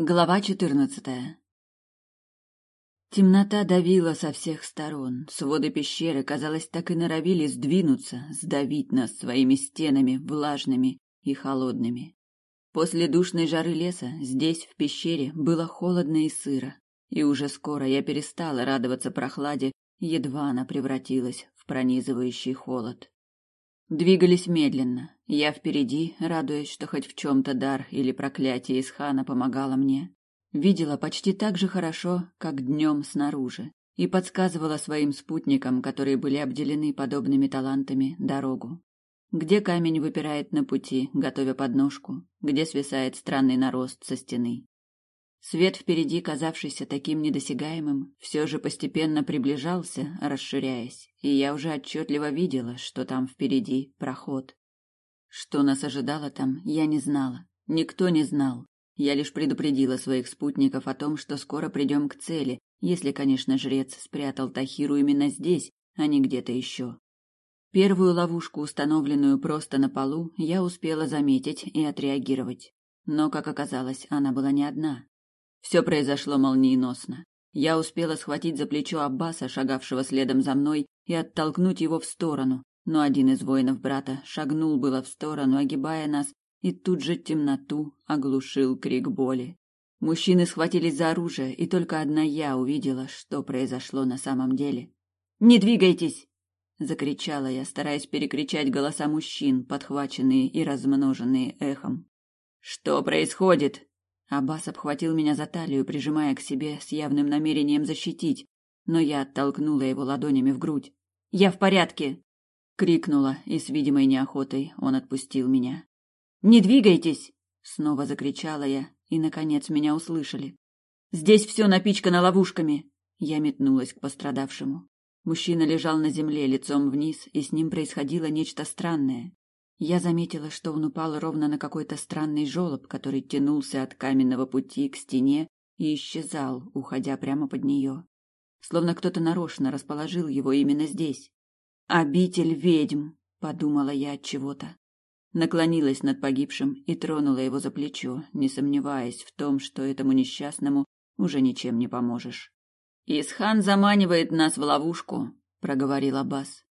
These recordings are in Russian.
Глава четырнадцатая. Темнота давила со всех сторон. Своды пещеры, казалось, так и норовили сдвинуться, сдавить нас своими стенами, влажными и холодными. После душной жары леса здесь, в пещере, было холодно и сыро, и уже скоро я перестала радоваться прохладе, едва она превратилась в пронизывающий холод. Двигались медленно. Я впереди, радуясь, что хоть в чем-то дар или проклятие из хана помогало мне. Видела почти так же хорошо, как днем снаружи, и подсказывала своим спутникам, которые были обделены подобными талантами, дорогу. Где камень выпирает на пути, готовя подножку, где свисает странный нарост со стены. Свет впереди, казавшийся таким недосягаемым, все же постепенно приближался, расширяясь, и я уже отчетливо видела, что там впереди проход. Что нас ожидало там, я не знала. Никто не знал. Я лишь предупредила своих спутников о том, что скоро придем к цели, если, конечно, жрец спрятал Тахиру именно здесь, а не где-то еще. Первую ловушку, установленную просто на полу, я успела заметить и отреагировать. Но, как оказалось, она была не одна. Все произошло молниеносно. Я успела схватить за плечо Аббаса, шагавшего следом за мной, и оттолкнуть его в сторону, но один из воинов брата шагнул было в сторону, огибая нас, и тут же темноту оглушил крик боли. Мужчины схватились за оружие, и только одна я увидела, что произошло на самом деле. «Не двигайтесь!» — закричала я, стараясь перекричать голоса мужчин, подхваченные и размноженные эхом. «Что происходит?» Аббас обхватил меня за талию, прижимая к себе с явным намерением защитить, но я оттолкнула его ладонями в грудь. «Я в порядке!» — крикнула, и с видимой неохотой он отпустил меня. «Не двигайтесь!» — снова закричала я, и, наконец, меня услышали. «Здесь все напичкано ловушками!» Я метнулась к пострадавшему. Мужчина лежал на земле, лицом вниз, и с ним происходило нечто странное. Я заметила, что он упал ровно на какой-то странный желоб, который тянулся от каменного пути к стене и исчезал, уходя прямо под нее. Словно кто-то нарочно расположил его именно здесь. «Обитель ведьм!» — подумала я от чего-то. Наклонилась над погибшим и тронула его за плечо, не сомневаясь в том, что этому несчастному уже ничем не поможешь. «Исхан заманивает нас в ловушку», — проговорил Аббас.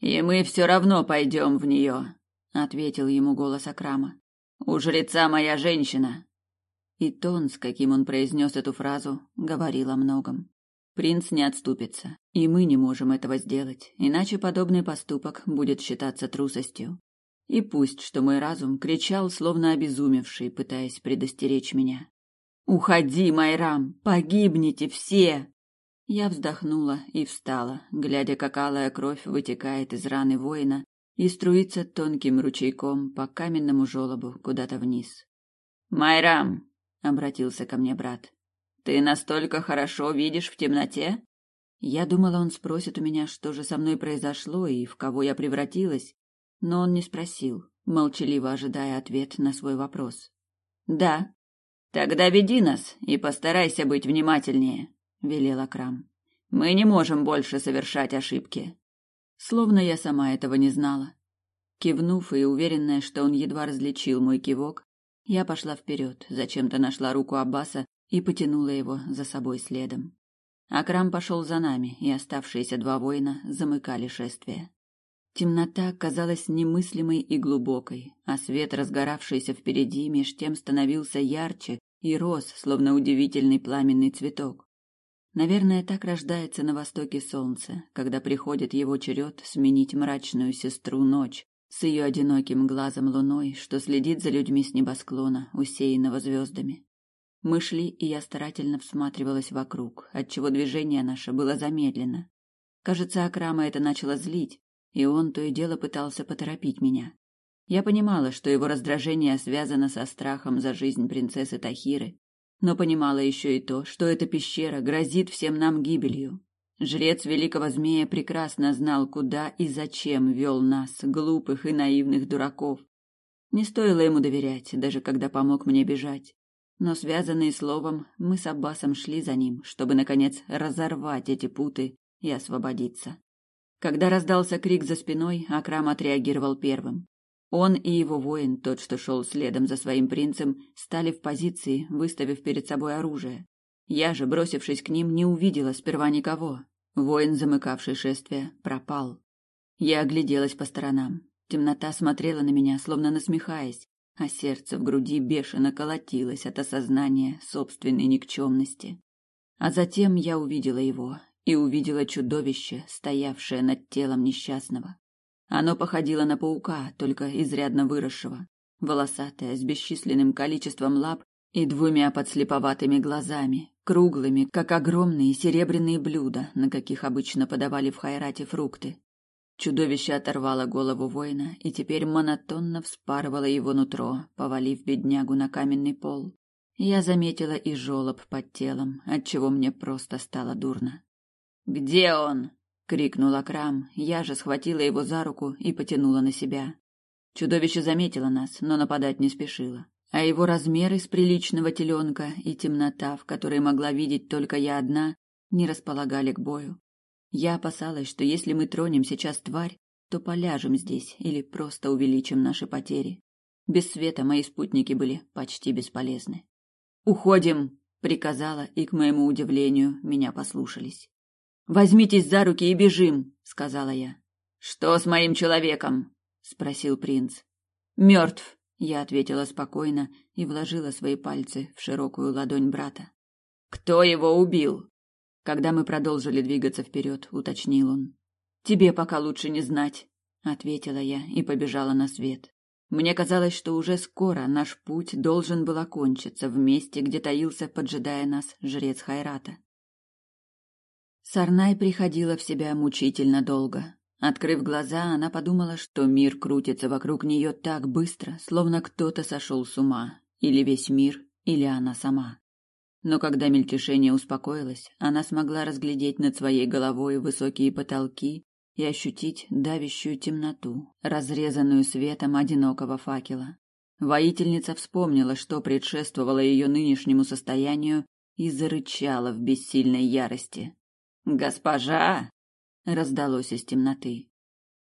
«И мы все равно пойдем в нее ответил ему голос Акрама. У жреца моя женщина. И тон, с каким он произнес эту фразу, говорил о многом. Принц не отступится, и мы не можем этого сделать, иначе подобный поступок будет считаться трусостью. И пусть, что мой разум кричал, словно обезумевший, пытаясь предостеречь меня. «Уходи, Майрам! Погибните все!» Я вздохнула и встала, глядя, как алая кровь вытекает из раны воина и струится тонким ручейком по каменному желобу куда-то вниз. «Майрам!» — обратился ко мне брат. «Ты настолько хорошо видишь в темноте?» Я думала, он спросит у меня, что же со мной произошло и в кого я превратилась, но он не спросил, молчаливо ожидая ответ на свой вопрос. «Да». «Тогда веди нас и постарайся быть внимательнее», — велел Акрам. «Мы не можем больше совершать ошибки». Словно я сама этого не знала. Кивнув и уверенная, что он едва различил мой кивок, я пошла вперед, зачем-то нашла руку Аббаса и потянула его за собой следом. Акрам пошел за нами, и оставшиеся два воина замыкали шествие. Темнота казалась немыслимой и глубокой, а свет, разгоравшийся впереди, меж тем становился ярче и рос, словно удивительный пламенный цветок. Наверное, так рождается на востоке солнце, когда приходит его черед сменить мрачную сестру ночь с ее одиноким глазом луной, что следит за людьми с небосклона, усеянного звездами. Мы шли, и я старательно всматривалась вокруг, отчего движение наше было замедлено. Кажется, Акрама это начало злить, и он то и дело пытался поторопить меня. Я понимала, что его раздражение связано со страхом за жизнь принцессы Тахиры, но понимала еще и то, что эта пещера грозит всем нам гибелью. Жрец великого змея прекрасно знал, куда и зачем вел нас, глупых и наивных дураков. Не стоило ему доверять, даже когда помог мне бежать. Но связанные словом, мы с Аббасом шли за ним, чтобы наконец разорвать эти путы и освободиться. Когда раздался крик за спиной, Акрам отреагировал первым. Он и его воин, тот, что шел следом за своим принцем, стали в позиции, выставив перед собой оружие. Я же, бросившись к ним, не увидела сперва никого. Воин, замыкавший шествие, пропал. Я огляделась по сторонам. Темнота смотрела на меня, словно насмехаясь, а сердце в груди бешено колотилось от осознания собственной никчемности. А затем я увидела его и увидела чудовище, стоявшее над телом несчастного. Оно походило на паука, только изрядно выросшего, волосатое, с бесчисленным количеством лап и двумя подслеповатыми глазами, круглыми, как огромные серебряные блюда, на каких обычно подавали в Хайрате фрукты. Чудовище оторвало голову воина и теперь монотонно вспарывало его нутро, повалив беднягу на каменный пол. Я заметила и жолоб под телом, отчего мне просто стало дурно. «Где он?» — крикнул Акрам. Я же схватила его за руку и потянула на себя. Чудовище заметило нас, но нападать не спешило. А его размеры с приличного теленка и темнота, в которой могла видеть только я одна, не располагали к бою. Я опасалась, что если мы тронем сейчас тварь, то поляжем здесь или просто увеличим наши потери. Без света мои спутники были почти бесполезны. «Уходим!» — приказала, и, к моему удивлению, меня послушались. «Возьмитесь за руки и бежим!» — сказала я. «Что с моим человеком?» — спросил принц. «Мертв!» — я ответила спокойно и вложила свои пальцы в широкую ладонь брата. «Кто его убил?» Когда мы продолжили двигаться вперед, уточнил он. «Тебе пока лучше не знать», — ответила я и побежала на свет. Мне казалось, что уже скоро наш путь должен был окончиться в месте, где таился, поджидая нас, жрец Хайрата. Сарнай приходила в себя мучительно долго. Открыв глаза, она подумала, что мир крутится вокруг нее так быстро, словно кто-то сошел с ума, или весь мир, или она сама. Но когда мельтешение успокоилось, она смогла разглядеть над своей головой высокие потолки и ощутить давящую темноту, разрезанную светом одинокого факела. Воительница вспомнила, что предшествовало ее нынешнему состоянию, и зарычала в бессильной ярости. «Госпожа!» — раздалось из темноты.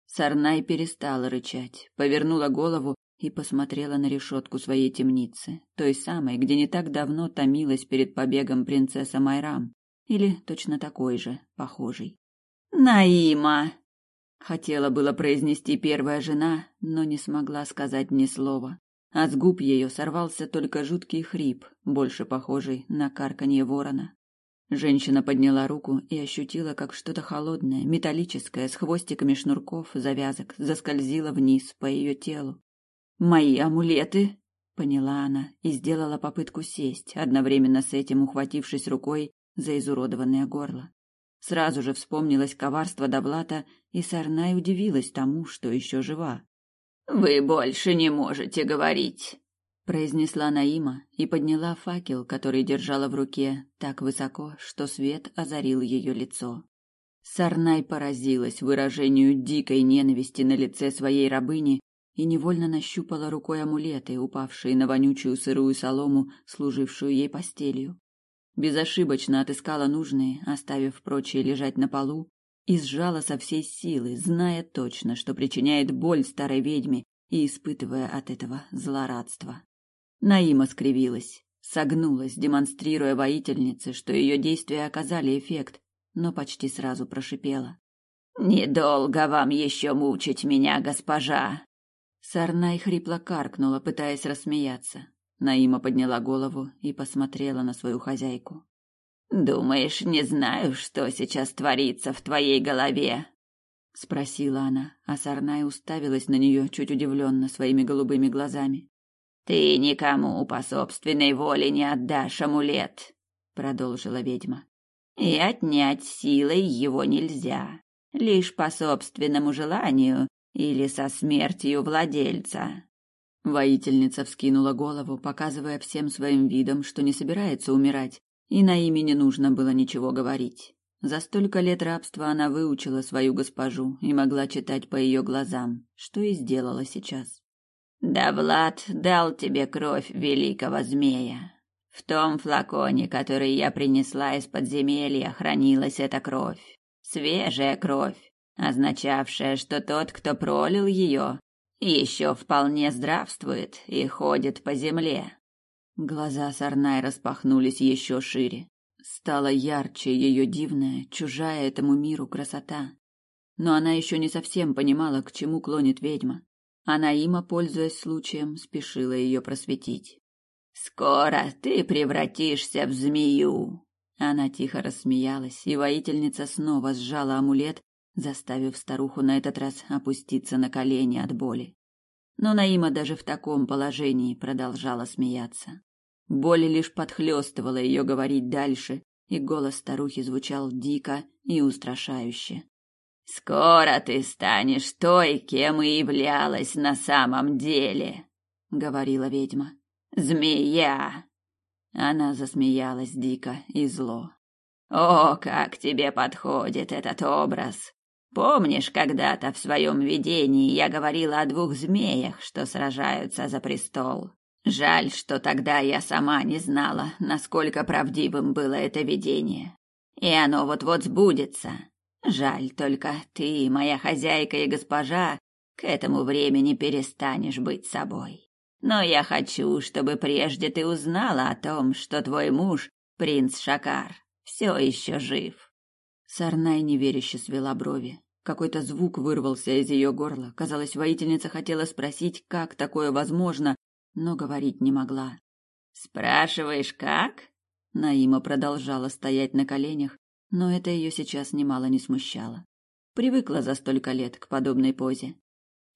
Сарнай перестала рычать, повернула голову и посмотрела на решетку своей темницы, той самой, где не так давно томилась перед побегом принцесса Майрам, или точно такой же, похожий. «Наима!» Хотела было произнести первая жена, но не смогла сказать ни слова. А с губ ее сорвался только жуткий хрип, больше похожий на карканье ворона. Женщина подняла руку и ощутила, как что-то холодное, металлическое, с хвостиками шнурков, завязок, заскользило вниз по ее телу, Мои амулеты, поняла она и сделала попытку сесть, одновременно с этим ухватившись рукой за изуродованное горло. Сразу же вспомнилось коварство Давлата, и Сарнай удивилась тому, что еще жива. Вы больше не можете говорить, произнесла Наима и подняла факел, который держала в руке, так высоко, что свет озарил ее лицо. Сарнай поразилась выражению дикой ненависти на лице своей рабыни и невольно нащупала рукой амулеты, упавшие на вонючую сырую солому, служившую ей постелью. Безошибочно отыскала нужные, оставив прочие лежать на полу, и сжала со всей силы, зная точно, что причиняет боль старой ведьме и испытывая от этого злорадство. Наима скривилась, согнулась, демонстрируя воительнице, что ее действия оказали эффект, но почти сразу прошипела. «Недолго вам еще мучить меня, госпожа!» Сарнай хрипло каркнула, пытаясь рассмеяться. Наима подняла голову и посмотрела на свою хозяйку. «Думаешь, не знаю, что сейчас творится в твоей голове?» — спросила она, а Сарнай уставилась на нее чуть удивленно своими голубыми глазами. «Ты никому по собственной воле не отдашь амулет», — продолжила ведьма. «И отнять силой его нельзя. Лишь по собственному желанию или со смертью владельца. Воительница вскинула голову, показывая всем своим видом, что не собирается умирать, и на имя не нужно было ничего говорить. За столько лет рабства она выучила свою госпожу и могла читать по ее глазам, что и сделала сейчас. «Да Влад дал тебе кровь великого змея. В том флаконе, который я принесла из подземелья, хранилась эта кровь. Свежая кровь означавшее, что тот, кто пролил ее, еще вполне здравствует и ходит по земле. Глаза Сарнай распахнулись еще шире. Стала ярче ее дивная, чужая этому миру красота. Но она еще не совсем понимала, к чему клонит ведьма. Она има, пользуясь случаем, спешила ее просветить. «Скоро ты превратишься в змею!» Она тихо рассмеялась, и воительница снова сжала амулет, заставив старуху на этот раз опуститься на колени от боли. Но Наима даже в таком положении продолжала смеяться. Боль лишь подхлестывала ее говорить дальше, и голос старухи звучал дико и устрашающе. «Скоро ты станешь той, кем и являлась на самом деле», — говорила ведьма. «Змея!» Она засмеялась дико и зло. «О, как тебе подходит этот образ! Помнишь, когда-то в своем видении я говорила о двух змеях, что сражаются за престол? Жаль, что тогда я сама не знала, насколько правдивым было это видение. И оно вот-вот сбудется. Жаль только ты, моя хозяйка и госпожа, к этому времени перестанешь быть собой. Но я хочу, чтобы прежде ты узнала о том, что твой муж, принц Шакар, все еще жив. Сарнай неверяще свела брови. Какой-то звук вырвался из ее горла. Казалось, воительница хотела спросить, как такое возможно, но говорить не могла. «Спрашиваешь, как?» Наима продолжала стоять на коленях, но это ее сейчас немало не смущало. Привыкла за столько лет к подобной позе.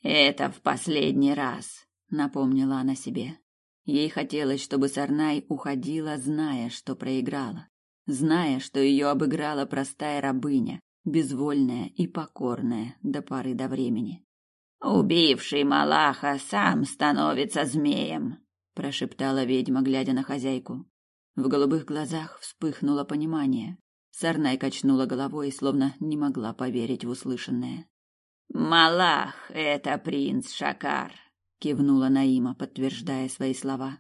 «Это в последний раз», — напомнила она себе. Ей хотелось, чтобы Сарнай уходила, зная, что проиграла, зная, что ее обыграла простая рабыня, безвольная и покорная до поры до времени. Убивший Малаха сам становится змеем, прошептала ведьма, глядя на хозяйку. В голубых глазах вспыхнуло понимание. Сарнай качнула головой, словно не могла поверить в услышанное. Малах это принц Шакар, кивнула Наима, подтверждая свои слова.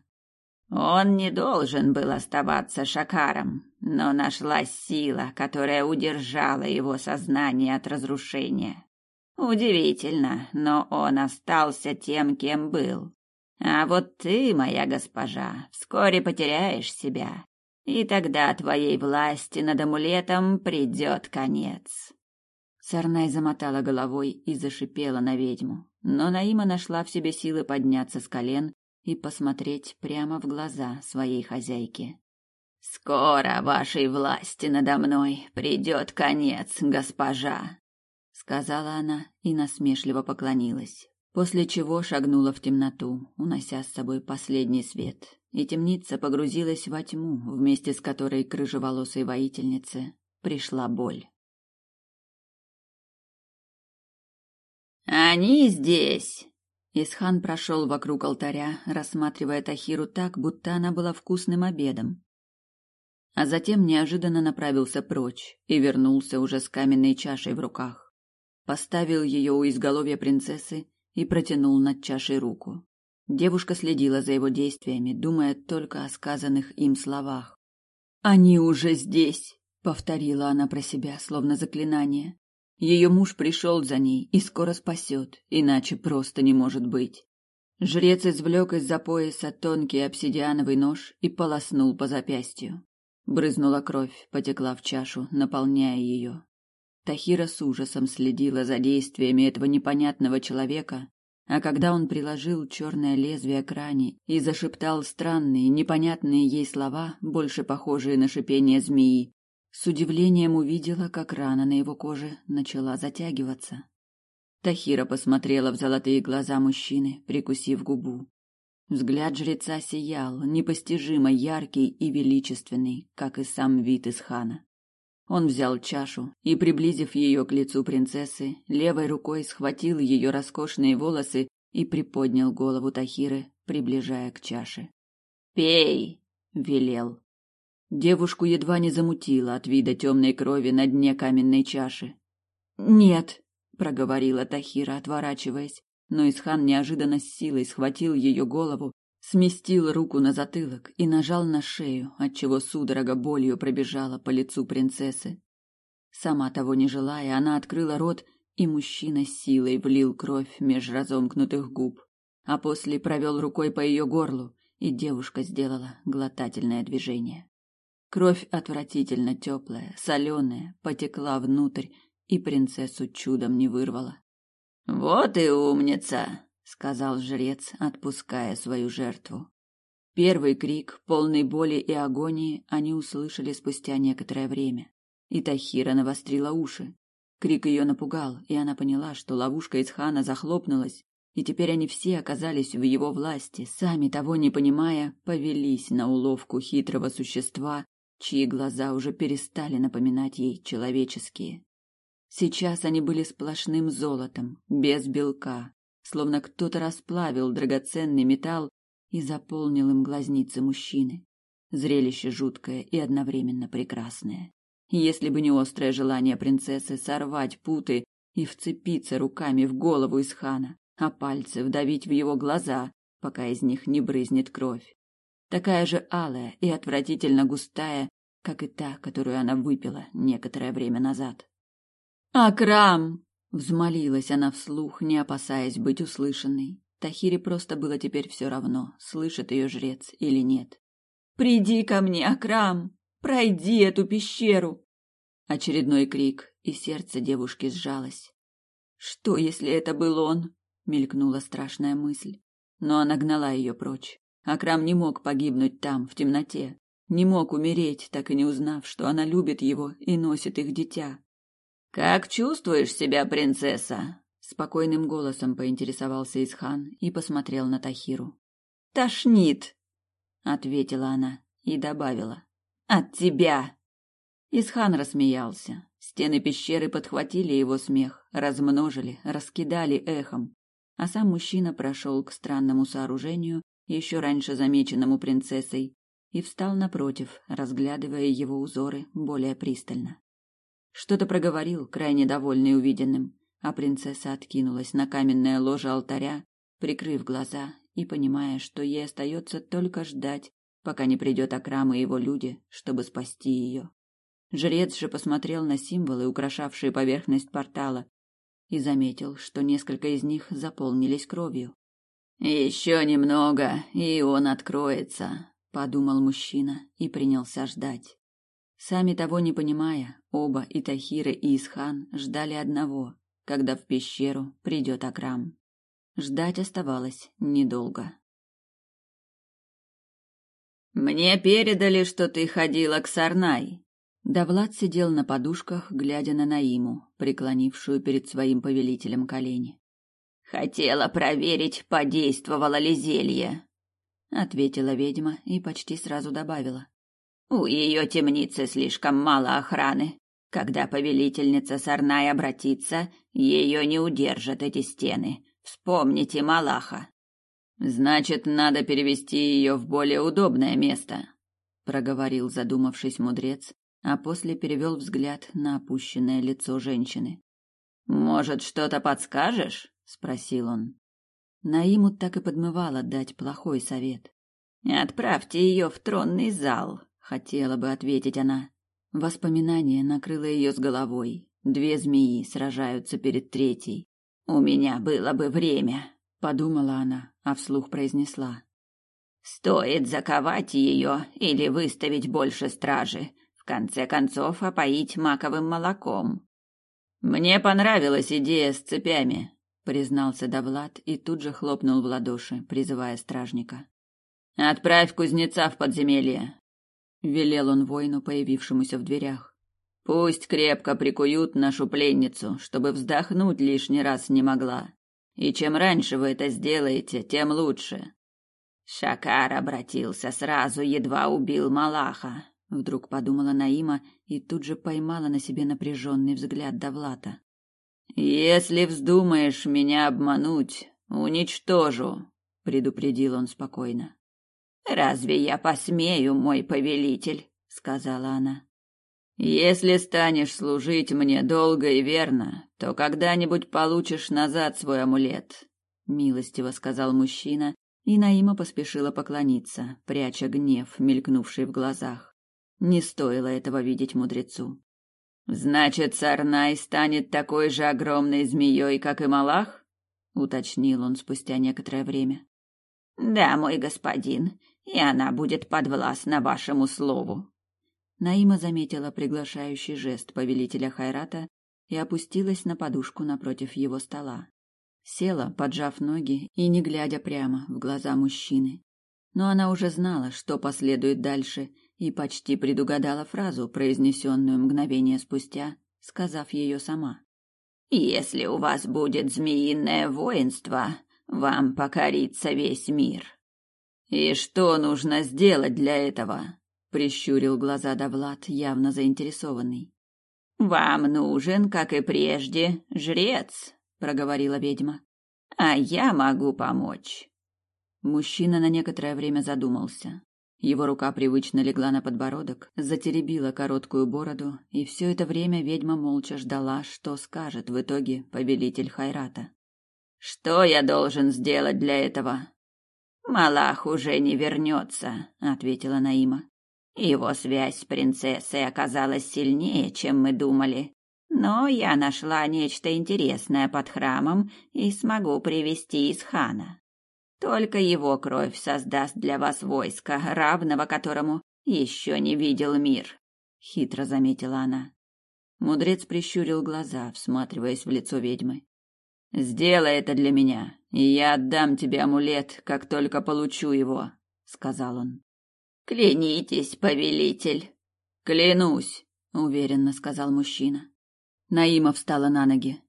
Он не должен был оставаться Шакаром, но нашлась сила, которая удержала его сознание от разрушения. Удивительно, но он остался тем, кем был. А вот ты, моя госпожа, вскоре потеряешь себя, и тогда твоей власти над амулетом придет конец. Сарнай замотала головой и зашипела на ведьму, но Наима нашла в себе силы подняться с колен и посмотреть прямо в глаза своей хозяйки. Скоро вашей власти надо мной придет конец, госпожа, сказала она и насмешливо поклонилась, после чего шагнула в темноту, унося с собой последний свет. И темница погрузилась во тьму, вместе с которой к рыжеволосой воительнице пришла боль. Они здесь. Исхан прошел вокруг алтаря, рассматривая Тахиру так, будто она была вкусным обедом. А затем неожиданно направился прочь и вернулся уже с каменной чашей в руках поставил ее у изголовья принцессы и протянул над чашей руку. Девушка следила за его действиями, думая только о сказанных им словах. «Они уже здесь!» — повторила она про себя, словно заклинание. Ее муж пришел за ней и скоро спасет, иначе просто не может быть. Жрец извлек из-за пояса тонкий обсидиановый нож и полоснул по запястью. Брызнула кровь, потекла в чашу, наполняя ее. Тахира с ужасом следила за действиями этого непонятного человека, а когда он приложил черное лезвие к ране и зашептал странные, непонятные ей слова, больше похожие на шипение змеи, с удивлением увидела, как рана на его коже начала затягиваться. Тахира посмотрела в золотые глаза мужчины, прикусив губу. Взгляд жреца сиял, непостижимо яркий и величественный, как и сам вид из хана. Он взял чашу и, приблизив ее к лицу принцессы, левой рукой схватил ее роскошные волосы и приподнял голову Тахиры, приближая к чаше. «Пей!» — велел. Девушку едва не замутило от вида темной крови на дне каменной чаши. «Нет!» — проговорила Тахира, отворачиваясь, но Исхан неожиданно с силой схватил ее голову сместил руку на затылок и нажал на шею, отчего судорога болью пробежала по лицу принцессы. Сама того не желая, она открыла рот и мужчина силой влил кровь меж разомкнутых губ, а после провел рукой по ее горлу, и девушка сделала глотательное движение. Кровь отвратительно теплая, соленая, потекла внутрь, и принцессу чудом не вырвала. «Вот и умница!» — сказал жрец, отпуская свою жертву. Первый крик, полный боли и агонии, они услышали спустя некоторое время. И Тахира навострила уши. Крик ее напугал, и она поняла, что ловушка из хана захлопнулась, и теперь они все оказались в его власти, сами того не понимая, повелись на уловку хитрого существа, чьи глаза уже перестали напоминать ей человеческие. Сейчас они были сплошным золотом, без белка, словно кто-то расплавил драгоценный металл и заполнил им глазницы мужчины. Зрелище жуткое и одновременно прекрасное. Если бы не острое желание принцессы сорвать путы и вцепиться руками в голову из хана, а пальцы вдавить в его глаза, пока из них не брызнет кровь. Такая же алая и отвратительно густая, как и та, которую она выпила некоторое время назад. «Акрам!» — взмолилась она вслух, не опасаясь быть услышанной. Тахире просто было теперь все равно, слышит ее жрец или нет. «Приди ко мне, Акрам! Пройди эту пещеру!» Очередной крик, и сердце девушки сжалось. Что, если это был он? мелькнула страшная мысль, но она гнала ее прочь. Акрам не мог погибнуть там, в темноте, не мог умереть, так и не узнав, что она любит его и носит их дитя. Как чувствуешь себя, принцесса? спокойным голосом поинтересовался Исхан и посмотрел на Тахиру. Тошнит, ответила она и добавила: от тебя. Исхан рассмеялся. Стены пещеры подхватили его смех, размножили, раскидали эхом а сам мужчина прошел к странному сооружению, еще раньше замеченному принцессой, и встал напротив, разглядывая его узоры более пристально. Что-то проговорил, крайне довольный увиденным, а принцесса откинулась на каменное ложе алтаря, прикрыв глаза и понимая, что ей остается только ждать, пока не придет Акрам и его люди, чтобы спасти ее. Жрец же посмотрел на символы, украшавшие поверхность портала, и заметил, что несколько из них заполнились кровью. Еще немного, и он откроется, подумал мужчина и принялся ждать. Сами того не понимая, оба и Тахира, и Исхан ждали одного, когда в пещеру придет Акрам. Ждать оставалось недолго. Мне передали, что ты ходила к Сарнай, Давлад сидел на подушках, глядя на Наиму, преклонившую перед своим повелителем колени. Хотела проверить, подействовало ли зелье, ответила ведьма и почти сразу добавила: У ее темницы слишком мало охраны. Когда повелительница Сарнай обратится, ее не удержат эти стены. Вспомните Малаха. Значит, надо перевести ее в более удобное место, проговорил задумавшись мудрец а после перевел взгляд на опущенное лицо женщины. Может, что-то подскажешь? Спросил он. Наиму так и подмывало дать плохой совет. Отправьте ее в тронный зал, хотела бы ответить она. Воспоминание накрыло ее с головой. Две змеи сражаются перед третьей. У меня было бы время, подумала она, а вслух произнесла: Стоит заковать ее или выставить больше стражи конце концов, опоить маковым молоком. Мне понравилась идея с цепями, признался Давлад и тут же хлопнул в ладоши, призывая стражника. Отправь кузнеца в подземелье, велел он воину, появившемуся в дверях. Пусть крепко прикуют нашу пленницу, чтобы вздохнуть лишний раз не могла. И чем раньше вы это сделаете, тем лучше. Шакар обратился сразу, едва убил Малаха. Вдруг подумала Наима и тут же поймала на себе напряженный взгляд Давлата. Если вздумаешь меня обмануть, уничтожу, предупредил он спокойно. Разве я посмею, мой повелитель, сказала она. Если станешь служить мне долго и верно, то когда-нибудь получишь назад свой амулет, милостиво сказал мужчина, и Наима поспешила поклониться, пряча гнев, мелькнувший в глазах. Не стоило этого видеть мудрецу. Значит, Сарнай станет такой же огромной змеей, как и Малах? уточнил он спустя некоторое время. Да, мой господин, и она будет подвластна вашему слову. Наима заметила приглашающий жест повелителя Хайрата и опустилась на подушку напротив его стола. Села, поджав ноги и не глядя прямо в глаза мужчины. Но она уже знала, что последует дальше, и почти предугадала фразу, произнесенную мгновение спустя, сказав ее сама. «Если у вас будет змеиное воинство, вам покорится весь мир». «И что нужно сделать для этого?» — прищурил глаза Давлад, явно заинтересованный. «Вам нужен, как и прежде, жрец», — проговорила ведьма. «А я могу помочь». Мужчина на некоторое время задумался. Его рука привычно легла на подбородок, затеребила короткую бороду, и все это время ведьма молча ждала, что скажет в итоге повелитель Хайрата. «Что я должен сделать для этого?» «Малах уже не вернется», — ответила Наима. «Его связь с принцессой оказалась сильнее, чем мы думали. Но я нашла нечто интересное под храмом и смогу привести из хана. Только его кровь создаст для вас войско, равного которому еще не видел мир, хитро заметила она. Мудрец прищурил глаза, всматриваясь в лицо ведьмы. Сделай это для меня, и я отдам тебе амулет, как только получу его, сказал он. Клянитесь, повелитель. Клянусь, уверенно сказал мужчина. Наима встала на ноги.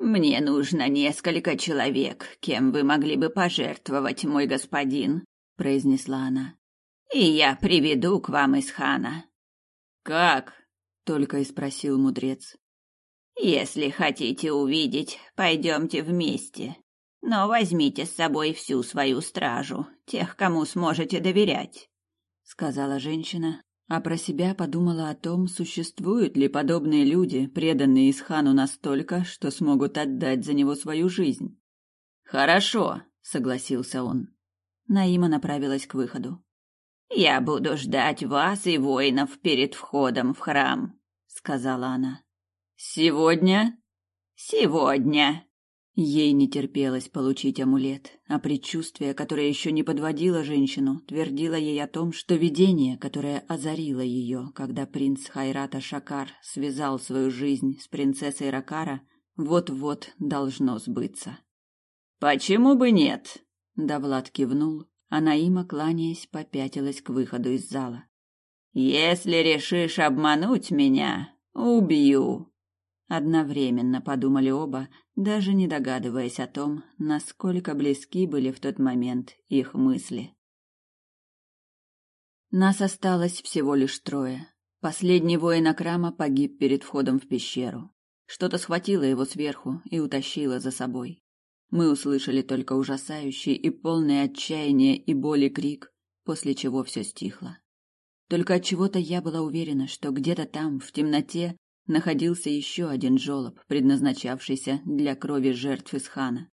Мне нужно несколько человек, кем вы могли бы пожертвовать, мой господин, произнесла она. И я приведу к вам из хана. Как? только и спросил мудрец. Если хотите увидеть, пойдемте вместе. Но возьмите с собой всю свою стражу, тех, кому сможете доверять, сказала женщина, а про себя подумала о том, существуют ли подобные люди, преданные Исхану настолько, что смогут отдать за него свою жизнь. Хорошо, согласился он. Наима направилась к выходу. Я буду ждать вас и воинов перед входом в храм, сказала она. Сегодня? Сегодня. Ей не терпелось получить амулет, а предчувствие, которое еще не подводило женщину, твердило ей о том, что видение, которое озарило ее, когда принц Хайрата Шакар связал свою жизнь с принцессой Ракара, вот-вот должно сбыться. «Почему бы нет?» — Давлад кивнул, а Наима, кланяясь, попятилась к выходу из зала. «Если решишь обмануть меня, убью!» Одновременно подумали оба, даже не догадываясь о том, насколько близки были в тот момент их мысли. Нас осталось всего лишь трое. Последний воин Акрама погиб перед входом в пещеру. Что-то схватило его сверху и утащило за собой. Мы услышали только ужасающий и полный отчаяния и боли крик, после чего все стихло. Только от чего-то я была уверена, что где-то там, в темноте, находился еще один жолоб, предназначавшийся для крови жертв Исхана.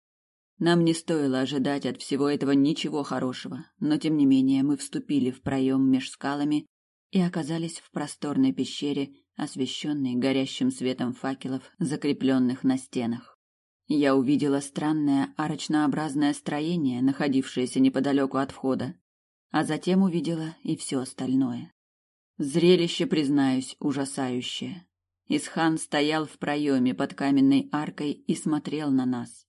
Нам не стоило ожидать от всего этого ничего хорошего, но тем не менее мы вступили в проем меж скалами и оказались в просторной пещере, освещенной горящим светом факелов, закрепленных на стенах. Я увидела странное арочнообразное строение, находившееся неподалеку от входа, а затем увидела и все остальное. Зрелище, признаюсь, ужасающее. Исхан стоял в проеме под каменной аркой и смотрел на нас.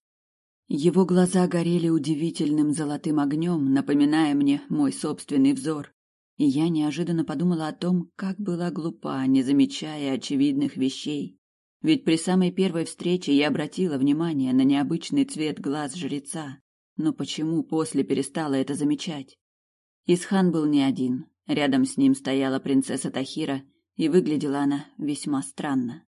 Его глаза горели удивительным золотым огнем, напоминая мне мой собственный взор. И я неожиданно подумала о том, как была глупа, не замечая очевидных вещей. Ведь при самой первой встрече я обратила внимание на необычный цвет глаз жреца. Но почему после перестала это замечать? Исхан был не один. Рядом с ним стояла принцесса Тахира и выглядела она весьма странно.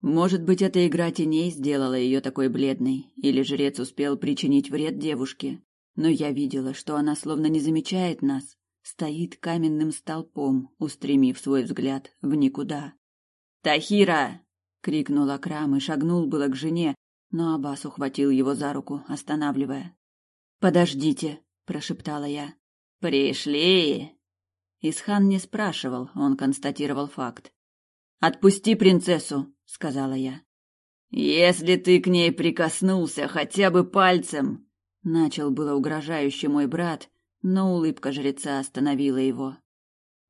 Может быть, эта игра теней сделала ее такой бледной, или жрец успел причинить вред девушке, но я видела, что она словно не замечает нас, стоит каменным столпом, устремив свой взгляд в никуда. «Тахира!» — крикнул Акрам и шагнул было к жене, но Аббас ухватил его за руку, останавливая. «Подождите!» — прошептала я. «Пришли!» Исхан не спрашивал, он констатировал факт. Отпусти принцессу, сказала я. Если ты к ней прикоснулся хотя бы пальцем, начал было угрожающе мой брат, но улыбка жреца остановила его.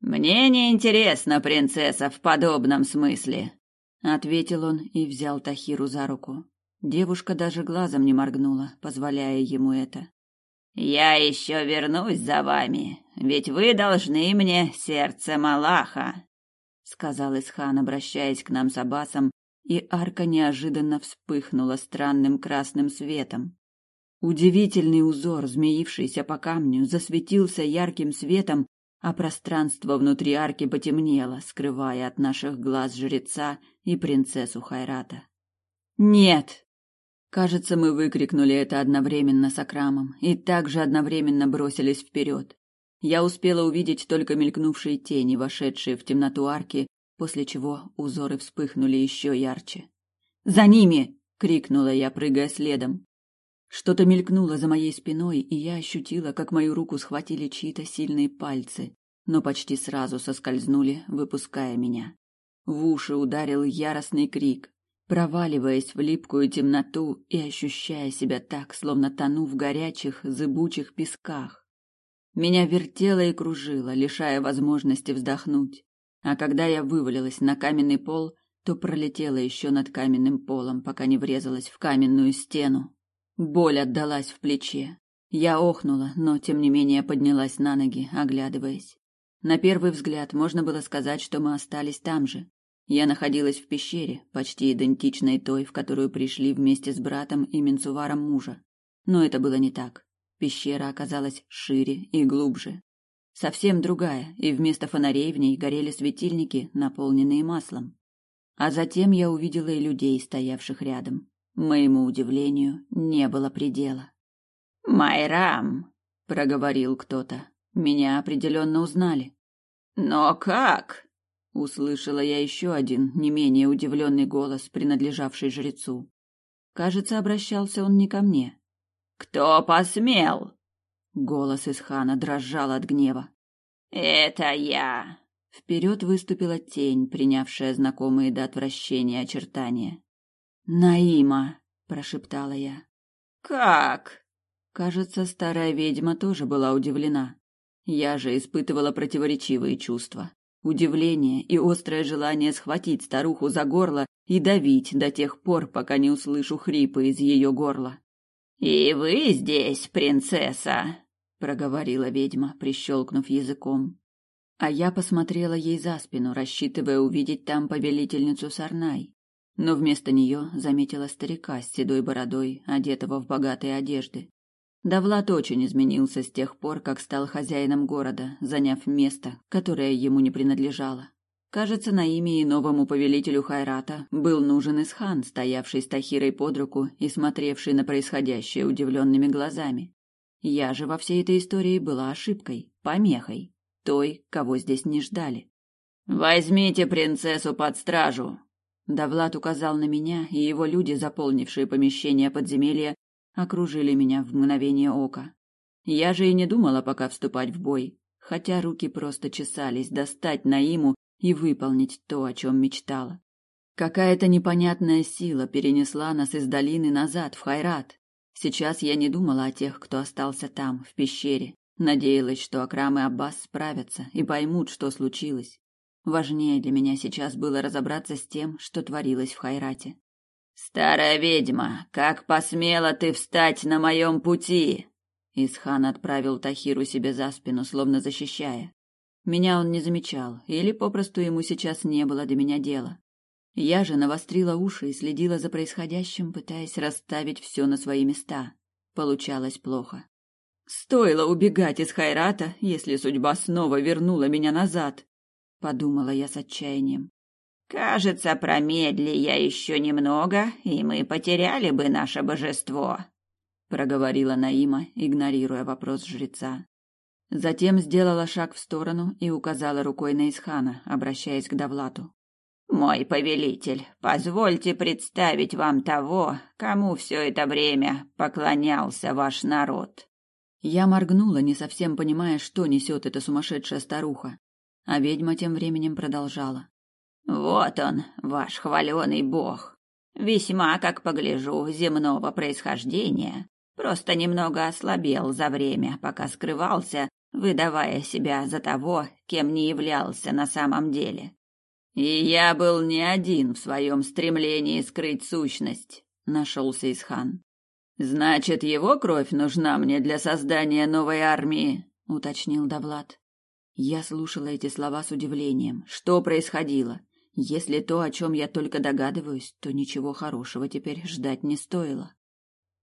Мне не интересно, принцесса, в подобном смысле, ответил он и взял Тахиру за руку. Девушка даже глазом не моргнула, позволяя ему это. Я еще вернусь за вами, ведь вы должны мне сердце Малаха, сказал Исхан, обращаясь к нам с Абасом и арка неожиданно вспыхнула странным красным светом. Удивительный узор, змеившийся по камню, засветился ярким светом, а пространство внутри арки потемнело, скрывая от наших глаз жреца и принцессу Хайрата. «Нет!» Кажется, мы выкрикнули это одновременно с Акрамом и также одновременно бросились вперед. Я успела увидеть только мелькнувшие тени, вошедшие в темноту арки, после чего узоры вспыхнули еще ярче. «За ними!» — крикнула я, прыгая следом. Что-то мелькнуло за моей спиной, и я ощутила, как мою руку схватили чьи-то сильные пальцы, но почти сразу соскользнули, выпуская меня. В уши ударил яростный крик. Проваливаясь в липкую темноту и ощущая себя так, словно тону в горячих, зыбучих песках. Меня вертело и кружило, лишая возможности вздохнуть. А когда я вывалилась на каменный пол, то пролетела еще над каменным полом, пока не врезалась в каменную стену. Боль отдалась в плече. Я охнула, но тем не менее поднялась на ноги, оглядываясь. На первый взгляд можно было сказать, что мы остались там же. Я находилась в пещере, почти идентичной той, в которую пришли вместе с братом и Менцуваром мужа. Но это было не так. Пещера оказалась шире и глубже совсем другая, и вместо фонарей в ней горели светильники, наполненные маслом. А затем я увидела и людей, стоявших рядом. Моему удивлению не было предела. «Майрам!» — проговорил кто-то. Меня определенно узнали. «Но как?» — услышала я еще один, не менее удивленный голос, принадлежавший жрецу. Кажется, обращался он не ко мне. «Кто посмел?» Голос из хана дрожал от гнева. «Это я!» Вперед выступила тень, принявшая знакомые до отвращения очертания. «Наима!» – прошептала я. «Как?» Кажется, старая ведьма тоже была удивлена. Я же испытывала противоречивые чувства. Удивление и острое желание схватить старуху за горло и давить до тех пор, пока не услышу хрипы из ее горла. «И вы здесь, принцесса?» проговорила ведьма, прищелкнув языком. А я посмотрела ей за спину, рассчитывая увидеть там повелительницу Сарнай. Но вместо нее заметила старика с седой бородой, одетого в богатые одежды. Давлад очень изменился с тех пор, как стал хозяином города, заняв место, которое ему не принадлежало. Кажется, на имя и новому повелителю Хайрата был нужен Исхан, стоявший с Тахирой под руку и смотревший на происходящее удивленными глазами. Я же во всей этой истории была ошибкой, помехой, той, кого здесь не ждали. Возьмите принцессу под стражу. Давлат указал на меня, и его люди, заполнившие помещение подземелья, окружили меня в мгновение ока. Я же и не думала пока вступать в бой, хотя руки просто чесались достать Наиму и выполнить то, о чем мечтала. Какая-то непонятная сила перенесла нас из долины назад в Хайрат, Сейчас я не думала о тех, кто остался там, в пещере. Надеялась, что Акрам и Аббас справятся и поймут, что случилось. Важнее для меня сейчас было разобраться с тем, что творилось в Хайрате. «Старая ведьма, как посмела ты встать на моем пути!» Исхан отправил Тахиру себе за спину, словно защищая. Меня он не замечал, или попросту ему сейчас не было до меня дела. Я же навострила уши и следила за происходящим, пытаясь расставить все на свои места. Получалось плохо. Стоило убегать из Хайрата, если судьба снова вернула меня назад, подумала я с отчаянием. Кажется, промедли я еще немного, и мы потеряли бы наше божество, проговорила Наима, игнорируя вопрос жреца. Затем сделала шаг в сторону и указала рукой на Исхана, обращаясь к Давлату. Мой повелитель, позвольте представить вам того, кому все это время поклонялся ваш народ. Я моргнула, не совсем понимая, что несет эта сумасшедшая старуха. А ведьма тем временем продолжала. Вот он, ваш хваленый бог. Весьма, как погляжу, земного происхождения. Просто немного ослабел за время, пока скрывался, выдавая себя за того, кем не являлся на самом деле. И я был не один в своем стремлении скрыть сущность, нашелся Исхан. Значит, его кровь нужна мне для создания новой армии, уточнил Давлат. Я слушала эти слова с удивлением. Что происходило? Если то, о чем я только догадываюсь, то ничего хорошего теперь ждать не стоило.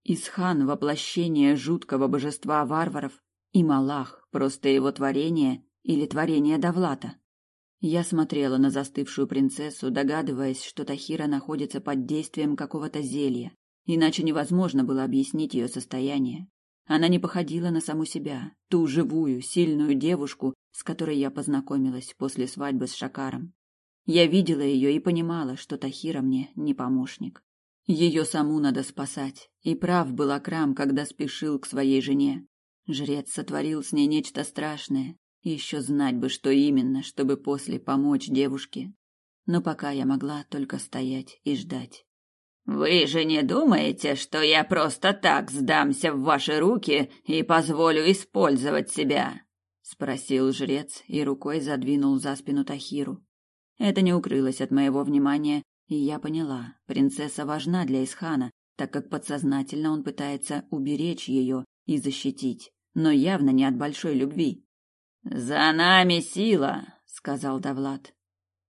Исхан — воплощение жуткого божества варваров, и Малах — просто его творение или творение Давлата. Я смотрела на застывшую принцессу, догадываясь, что Тахира находится под действием какого-то зелья, иначе невозможно было объяснить ее состояние. Она не походила на саму себя, ту живую, сильную девушку, с которой я познакомилась после свадьбы с Шакаром. Я видела ее и понимала, что Тахира мне не помощник. Ее саму надо спасать, и прав был Акрам, когда спешил к своей жене. Жрец сотворил с ней нечто страшное, еще знать бы, что именно, чтобы после помочь девушке. Но пока я могла только стоять и ждать. «Вы же не думаете, что я просто так сдамся в ваши руки и позволю использовать себя?» — спросил жрец и рукой задвинул за спину Тахиру. Это не укрылось от моего внимания, и я поняла, принцесса важна для Исхана, так как подсознательно он пытается уберечь ее и защитить, но явно не от большой любви. «За нами сила!» — сказал Давлад.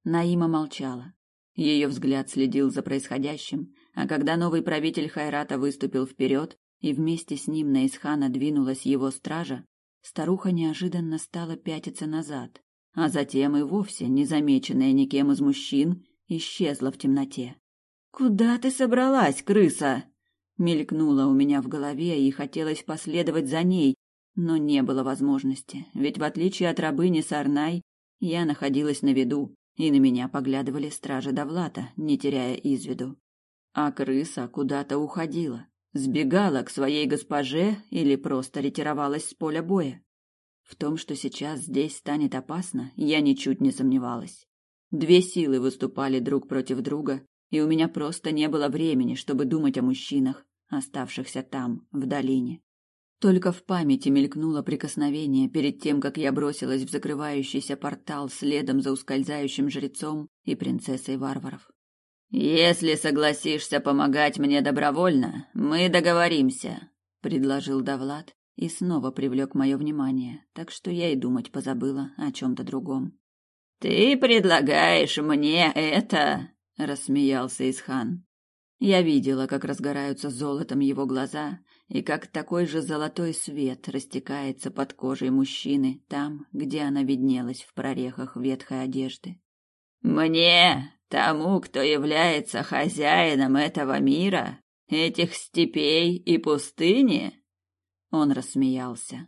Наима молчала. Ее взгляд следил за происходящим, а когда новый правитель Хайрата выступил вперед, и вместе с ним на Исхана двинулась его стража, старуха неожиданно стала пятиться назад, а затем и вовсе, незамеченная никем из мужчин, исчезла в темноте. «Куда ты собралась, крыса?» Мелькнула у меня в голове, и хотелось последовать за ней, но не было возможности, ведь в отличие от рабыни Сарнай, я находилась на виду, и на меня поглядывали стражи Давлата, не теряя из виду. А крыса куда-то уходила, сбегала к своей госпоже или просто ретировалась с поля боя. В том, что сейчас здесь станет опасно, я ничуть не сомневалась. Две силы выступали друг против друга, и у меня просто не было времени, чтобы думать о мужчинах, оставшихся там, в долине. Только в памяти мелькнуло прикосновение перед тем, как я бросилась в закрывающийся портал следом за ускользающим жрецом и принцессой варваров. «Если согласишься помогать мне добровольно, мы договоримся», — предложил Давлад, и снова привлек мое внимание, так что я и думать позабыла о чем-то другом. «Ты предлагаешь мне это?» — рассмеялся Исхан. Я видела, как разгораются золотом его глаза, и как такой же золотой свет растекается под кожей мужчины там, где она виднелась в прорехах ветхой одежды. «Мне, тому, кто является хозяином этого мира, этих степей и пустыни?» Он рассмеялся.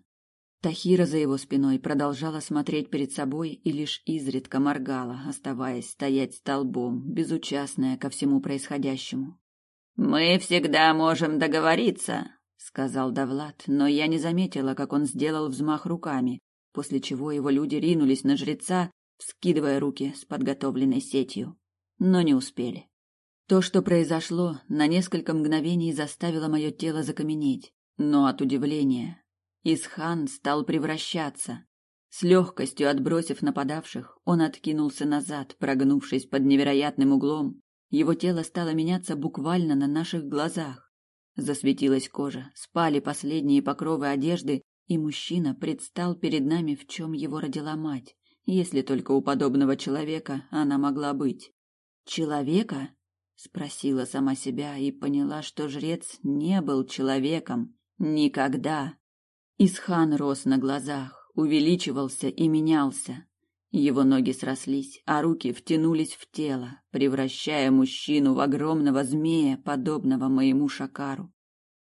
Тахира за его спиной продолжала смотреть перед собой и лишь изредка моргала, оставаясь стоять столбом, безучастная ко всему происходящему. «Мы всегда можем договориться», — сказал Давлад, но я не заметила, как он сделал взмах руками, после чего его люди ринулись на жреца, вскидывая руки с подготовленной сетью. Но не успели. То, что произошло, на несколько мгновений заставило мое тело закаменеть. Но от удивления Исхан стал превращаться. С легкостью отбросив нападавших, он откинулся назад, прогнувшись под невероятным углом. Его тело стало меняться буквально на наших глазах. Засветилась кожа, спали последние покровы одежды, и мужчина предстал перед нами, в чем его родила мать, если только у подобного человека она могла быть. Человека? спросила сама себя и поняла, что жрец не был человеком, Никогда. Исхан рос на глазах, увеличивался и менялся. Его ноги срослись, а руки втянулись в тело, превращая мужчину в огромного змея, подобного моему шакару.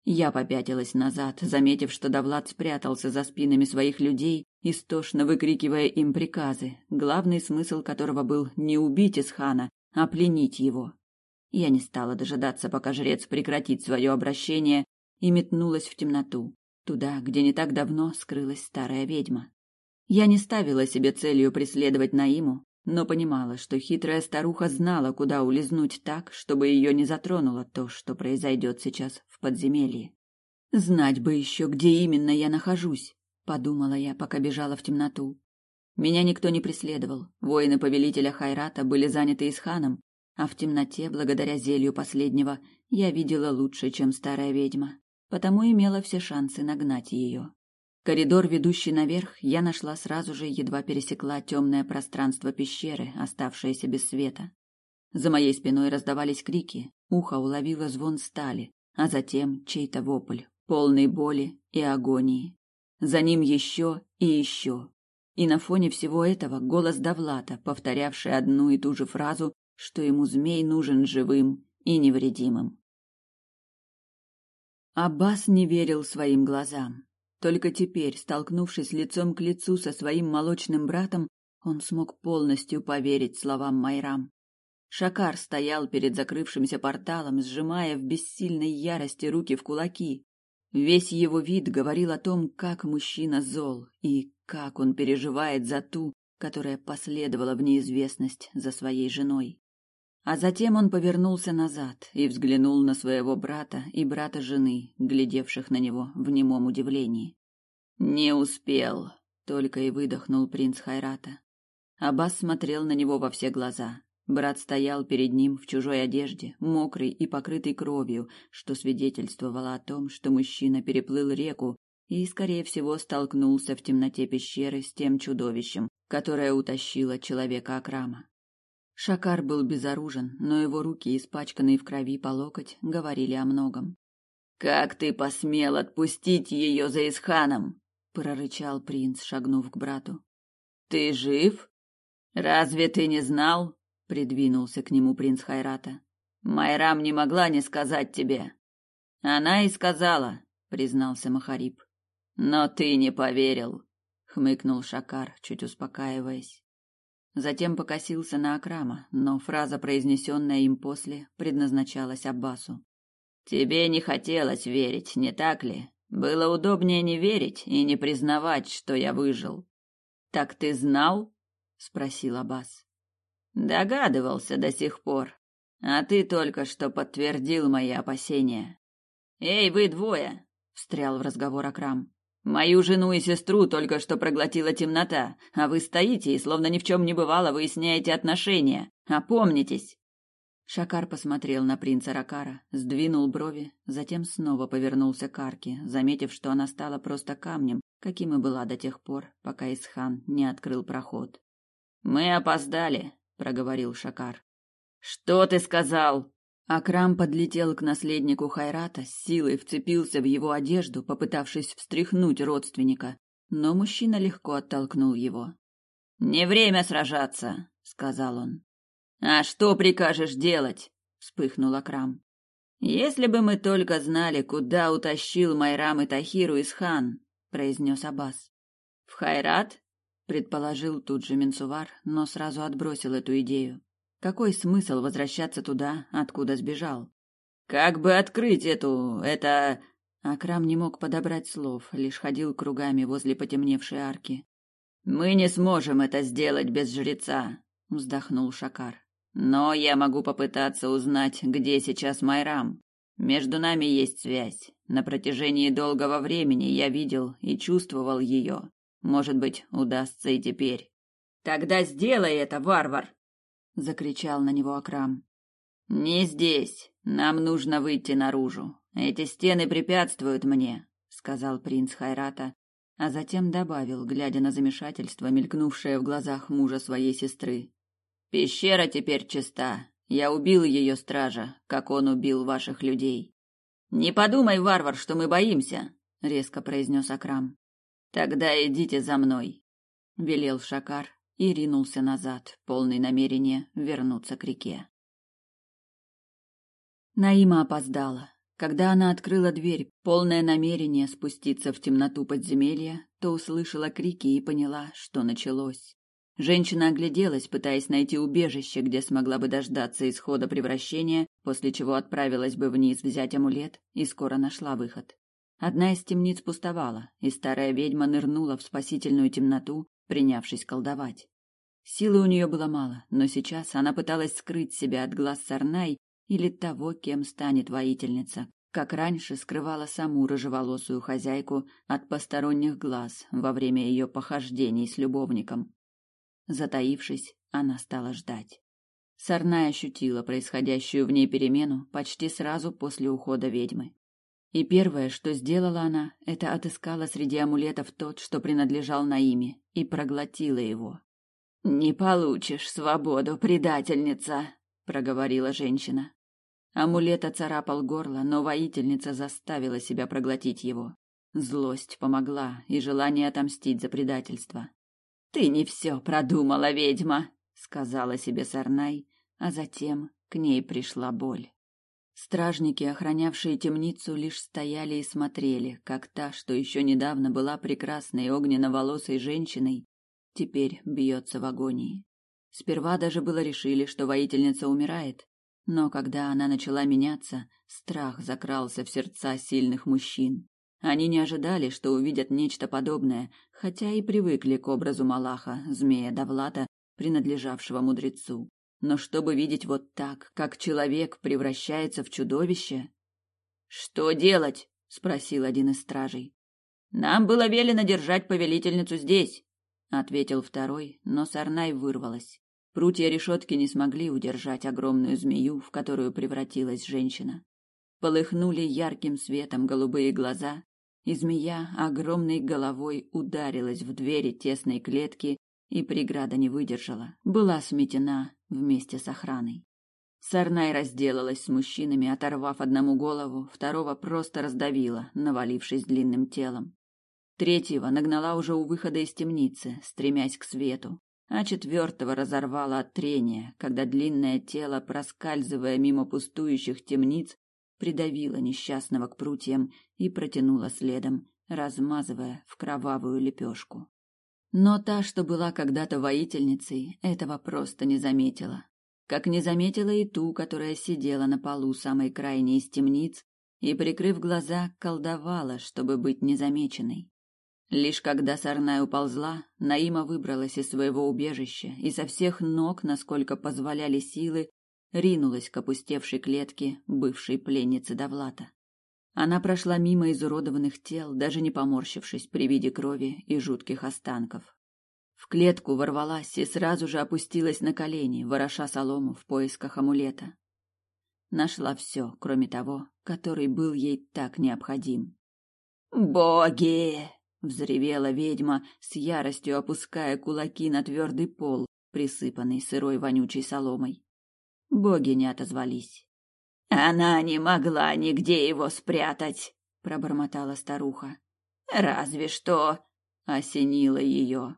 Я попятилась назад, заметив, что Давлад спрятался за спинами своих людей, истошно выкрикивая им приказы, главный смысл которого был не убить Исхана, а пленить его. Я не стала дожидаться, пока жрец прекратит свое обращение, и метнулась в темноту, туда, где не так давно скрылась старая ведьма. Я не ставила себе целью преследовать Наиму, но понимала, что хитрая старуха знала, куда улизнуть так, чтобы ее не затронуло то, что произойдет сейчас в подземелье. Знать бы еще, где именно я нахожусь, подумала я, пока бежала в темноту. Меня никто не преследовал. Воины повелителя Хайрата были заняты Исханом, а в темноте, благодаря зелью последнего, я видела лучше, чем старая ведьма, потому имела все шансы нагнать ее. Коридор, ведущий наверх, я нашла сразу же, едва пересекла темное пространство пещеры, оставшееся без света. За моей спиной раздавались крики, ухо уловило звон стали, а затем чей-то вопль, полный боли и агонии. За ним еще и еще. И на фоне всего этого голос Давлата, повторявший одну и ту же фразу, что ему змей нужен живым и невредимым. Аббас не верил своим глазам. Только теперь, столкнувшись лицом к лицу со своим молочным братом, он смог полностью поверить словам Майрам. Шакар стоял перед закрывшимся порталом, сжимая в бессильной ярости руки в кулаки. Весь его вид говорил о том, как мужчина зол и как он переживает за ту, которая последовала в неизвестность за своей женой. А затем он повернулся назад и взглянул на своего брата и брата жены, глядевших на него в немом удивлении. «Не успел», — только и выдохнул принц Хайрата. Аббас смотрел на него во все глаза. Брат стоял перед ним в чужой одежде, мокрый и покрытый кровью, что свидетельствовало о том, что мужчина переплыл реку и, скорее всего, столкнулся в темноте пещеры с тем чудовищем, которое утащило человека Акрама. Шакар был безоружен, но его руки, испачканные в крови по локоть, говорили о многом. «Как ты посмел отпустить ее за Исханом?» — прорычал принц, шагнув к брату. «Ты жив? Разве ты не знал?» — придвинулся к нему принц Хайрата. «Майрам не могла не сказать тебе». «Она и сказала», — признался Махариб. «Но ты не поверил», — хмыкнул Шакар, чуть успокаиваясь. Затем покосился на Акрама, но фраза, произнесенная им после, предназначалась Аббасу. «Тебе не хотелось верить, не так ли? Было удобнее не верить и не признавать, что я выжил». «Так ты знал?» — спросил Аббас. «Догадывался до сих пор, а ты только что подтвердил мои опасения». «Эй, вы двое!» — встрял в разговор Акрам. Мою жену и сестру только что проглотила темнота, а вы стоите и, словно ни в чем не бывало, выясняете отношения. Опомнитесь!» Шакар посмотрел на принца Ракара, сдвинул брови, затем снова повернулся к арке, заметив, что она стала просто камнем, каким и была до тех пор, пока Исхан не открыл проход. «Мы опоздали», — проговорил Шакар. «Что ты сказал?» Акрам подлетел к наследнику Хайрата, с силой вцепился в его одежду, попытавшись встряхнуть родственника, но мужчина легко оттолкнул его. «Не время сражаться», — сказал он. «А что прикажешь делать?» — вспыхнул Акрам. «Если бы мы только знали, куда утащил Майрам и Тахиру из хан», — произнес Аббас. «В Хайрат?» — предположил тут же Менсувар, но сразу отбросил эту идею. Какой смысл возвращаться туда, откуда сбежал? Как бы открыть эту... это... Акрам не мог подобрать слов, лишь ходил кругами возле потемневшей арки. Мы не сможем это сделать без жреца, вздохнул Шакар. Но я могу попытаться узнать, где сейчас Майрам. Между нами есть связь. На протяжении долгого времени я видел и чувствовал ее. Может быть, удастся и теперь. Тогда сделай это, варвар, закричал на него Акрам. Не здесь. Нам нужно выйти наружу. Эти стены препятствуют мне, сказал принц Хайрата, а затем добавил, глядя на замешательство, мелькнувшее в глазах мужа своей сестры. Пещера теперь чиста. Я убил ее стража, как он убил ваших людей. Не подумай, варвар, что мы боимся, резко произнес Акрам. Тогда идите за мной, велел Шакар, и ринулся назад, полный намерения вернуться к реке. Наима опоздала. Когда она открыла дверь, полное намерение спуститься в темноту подземелья, то услышала крики и поняла, что началось. Женщина огляделась, пытаясь найти убежище, где смогла бы дождаться исхода превращения, после чего отправилась бы вниз взять амулет, и скоро нашла выход. Одна из темниц пустовала, и старая ведьма нырнула в спасительную темноту, принявшись колдовать. Силы у нее было мало, но сейчас она пыталась скрыть себя от глаз Сарнай или того, кем станет воительница, как раньше скрывала саму рыжеволосую хозяйку от посторонних глаз во время ее похождений с любовником. Затаившись, она стала ждать. Сарная ощутила происходящую в ней перемену почти сразу после ухода ведьмы. И первое, что сделала она, это отыскала среди амулетов тот, что принадлежал Наиме, и проглотила его. «Не получишь свободу, предательница!» — проговорила женщина. Амулет оцарапал горло, но воительница заставила себя проглотить его. Злость помогла и желание отомстить за предательство. «Ты не все продумала, ведьма!» — сказала себе Сарнай, а затем к ней пришла боль. Стражники, охранявшие темницу, лишь стояли и смотрели, как та, что еще недавно была прекрасной огненно-волосой женщиной, теперь бьется в агонии. Сперва даже было решили, что воительница умирает, но когда она начала меняться, страх закрался в сердца сильных мужчин. Они не ожидали, что увидят нечто подобное, хотя и привыкли к образу Малаха, змея Давлата, принадлежавшего мудрецу. Но чтобы видеть вот так, как человек превращается в чудовище... «Что делать?» — спросил один из стражей. «Нам было велено держать повелительницу здесь», — ответил второй, но Сарнай вырвалась. Прутья решетки не смогли удержать огромную змею, в которую превратилась женщина. Полыхнули ярким светом голубые глаза, и змея огромной головой ударилась в двери тесной клетки, и преграда не выдержала, была сметена вместе с охраной. Сарнай разделалась с мужчинами, оторвав одному голову, второго просто раздавила, навалившись длинным телом. Третьего нагнала уже у выхода из темницы, стремясь к свету, а четвертого разорвала от трения, когда длинное тело, проскальзывая мимо пустующих темниц, придавило несчастного к прутьям и протянуло следом, размазывая в кровавую лепешку. Но та, что была когда-то воительницей, этого просто не заметила. Как не заметила и ту, которая сидела на полу самой крайней из темниц и, прикрыв глаза, колдовала, чтобы быть незамеченной. Лишь когда Сарная уползла, Наима выбралась из своего убежища и со всех ног, насколько позволяли силы, ринулась к опустевшей клетке бывшей пленницы Давлата. Она прошла мимо изуродованных тел, даже не поморщившись при виде крови и жутких останков. В клетку ворвалась и сразу же опустилась на колени, вороша солому в поисках амулета. Нашла все, кроме того, который был ей так необходим. «Боги!» — взревела ведьма, с яростью опуская кулаки на твердый пол, присыпанный сырой вонючей соломой. Боги не отозвались. Она не могла нигде его спрятать, пробормотала старуха. Разве что осенило ее.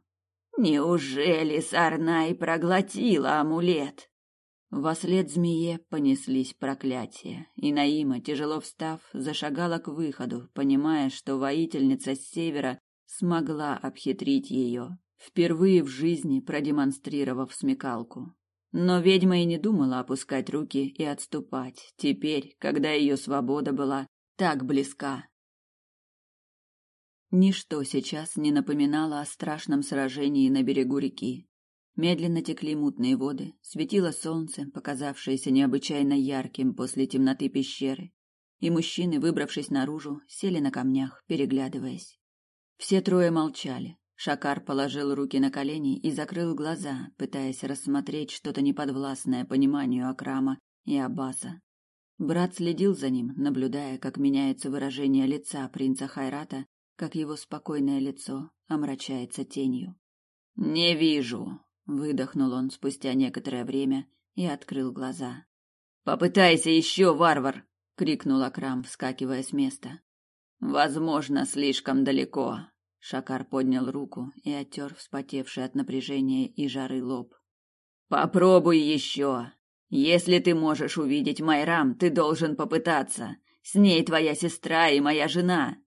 Неужели Сарнай проглотила амулет? Во след змее понеслись проклятия, и Наима, тяжело встав, зашагала к выходу, понимая, что воительница с севера смогла обхитрить ее, впервые в жизни продемонстрировав смекалку. Но ведьма и не думала опускать руки и отступать, теперь, когда ее свобода была так близка. Ничто сейчас не напоминало о страшном сражении на берегу реки. Медленно текли мутные воды, светило солнце, показавшееся необычайно ярким после темноты пещеры, и мужчины, выбравшись наружу, сели на камнях, переглядываясь. Все трое молчали, Шакар положил руки на колени и закрыл глаза, пытаясь рассмотреть что-то неподвластное пониманию Акрама и Аббаса. Брат следил за ним, наблюдая, как меняется выражение лица принца Хайрата, как его спокойное лицо омрачается тенью. «Не вижу», — выдохнул он спустя некоторое время и открыл глаза. «Попытайся еще, варвар!» — крикнул Акрам, вскакивая с места. «Возможно, слишком далеко», Шакар поднял руку и оттер вспотевший от напряжения и жары лоб. Попробуй еще. Если ты можешь увидеть Майрам, ты должен попытаться. С ней твоя сестра и моя жена.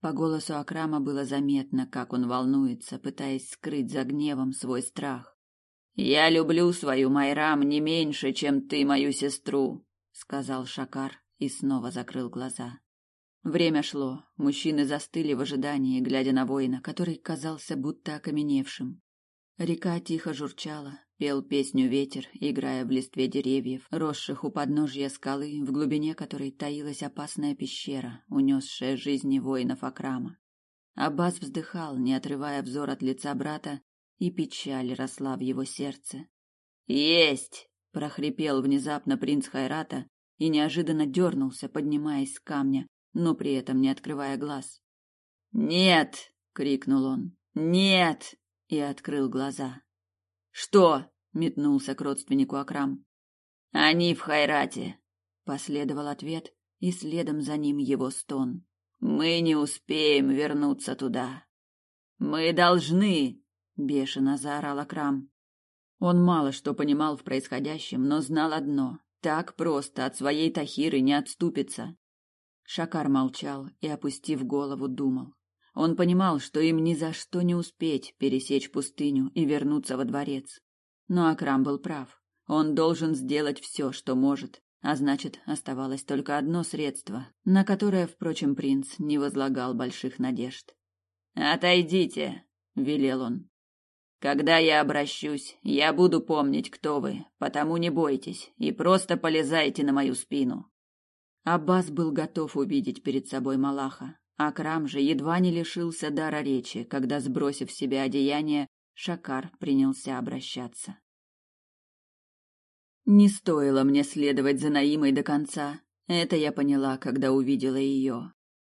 По голосу Акрама было заметно, как он волнуется, пытаясь скрыть за гневом свой страх. Я люблю свою Майрам не меньше, чем ты мою сестру, сказал Шакар и снова закрыл глаза. Время шло, мужчины застыли в ожидании, глядя на воина, который казался будто окаменевшим. Река тихо журчала, пел песню ветер, играя в листве деревьев, росших у подножья скалы, в глубине которой таилась опасная пещера, унесшая жизни воинов Акрама. Аббас вздыхал, не отрывая взор от лица брата, и печаль росла в его сердце. «Есть!» – прохрипел внезапно принц Хайрата и неожиданно дернулся, поднимаясь с камня, но при этом не открывая глаз. «Нет!» — крикнул он. «Нет!» и открыл глаза. «Что?» — метнулся к родственнику Акрам. «Они в Хайрате!» — последовал ответ, и следом за ним его стон. «Мы не успеем вернуться туда!» «Мы должны!» — бешено заорал Акрам. Он мало что понимал в происходящем, но знал одно — так просто от своей Тахиры не отступится. Шакар молчал и, опустив голову, думал. Он понимал, что им ни за что не успеть пересечь пустыню и вернуться во дворец. Но Акрам был прав. Он должен сделать все, что может, а значит, оставалось только одно средство, на которое, впрочем, принц не возлагал больших надежд. «Отойдите», — велел он. «Когда я обращусь, я буду помнить, кто вы, потому не бойтесь и просто полезайте на мою спину». Аббас был готов увидеть перед собой Малаха, Акрам же едва не лишился дара речи, когда, сбросив с себя одеяние, Шакар принялся обращаться. Не стоило мне следовать за Наимой до конца. Это я поняла, когда увидела ее.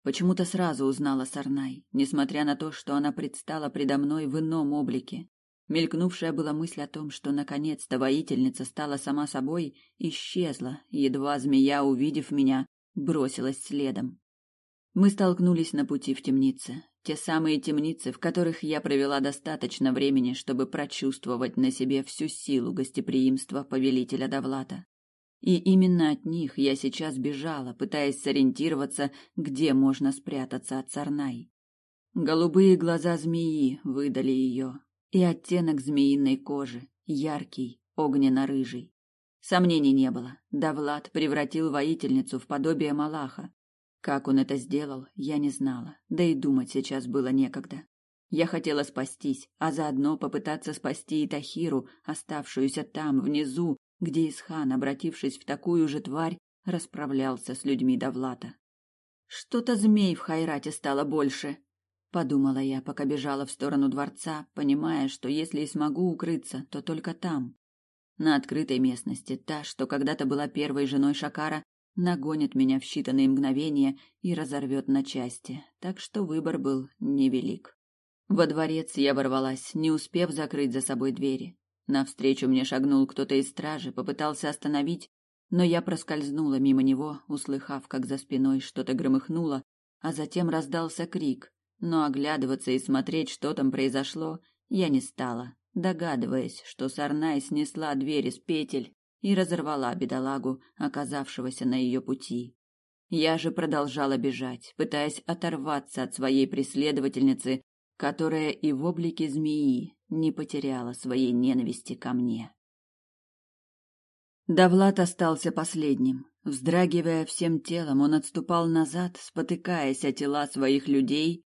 Почему-то сразу узнала Сарнай, несмотря на то, что она предстала предо мной в ином облике. Мелькнувшая была мысль о том, что наконец-то воительница стала сама собой, исчезла, едва змея, увидев меня, бросилась следом. Мы столкнулись на пути в темнице. Те самые темницы, в которых я провела достаточно времени, чтобы прочувствовать на себе всю силу гостеприимства повелителя Давлата. И именно от них я сейчас бежала, пытаясь сориентироваться, где можно спрятаться от Сарнай. Голубые глаза змеи выдали ее, и оттенок змеиной кожи, яркий, огненно-рыжий. Сомнений не было. Давлат превратил воительницу в подобие Малаха, как он это сделал, я не знала, да и думать сейчас было некогда. Я хотела спастись, а заодно попытаться спасти и Тахиру, оставшуюся там, внизу, где Исхан, обратившись в такую же тварь, расправлялся с людьми Давлата. Что-то змей в Хайрате стало больше, подумала я, пока бежала в сторону дворца, понимая, что если и смогу укрыться, то только там. На открытой местности, та, что когда-то была первой женой Шакара, нагонит меня в считанные мгновения и разорвет на части, так что выбор был невелик. Во дворец я ворвалась, не успев закрыть за собой двери. Навстречу мне шагнул кто-то из стражи, попытался остановить, но я проскользнула мимо него, услыхав, как за спиной что-то громыхнуло, а затем раздался крик, но оглядываться и смотреть, что там произошло, я не стала, догадываясь, что Сарнай снесла дверь из петель и разорвала бедолагу, оказавшегося на ее пути. Я же продолжала бежать, пытаясь оторваться от своей преследовательницы, которая и в облике змеи не потеряла своей ненависти ко мне. Давлат остался последним. Вздрагивая всем телом, он отступал назад, спотыкаясь о тела своих людей,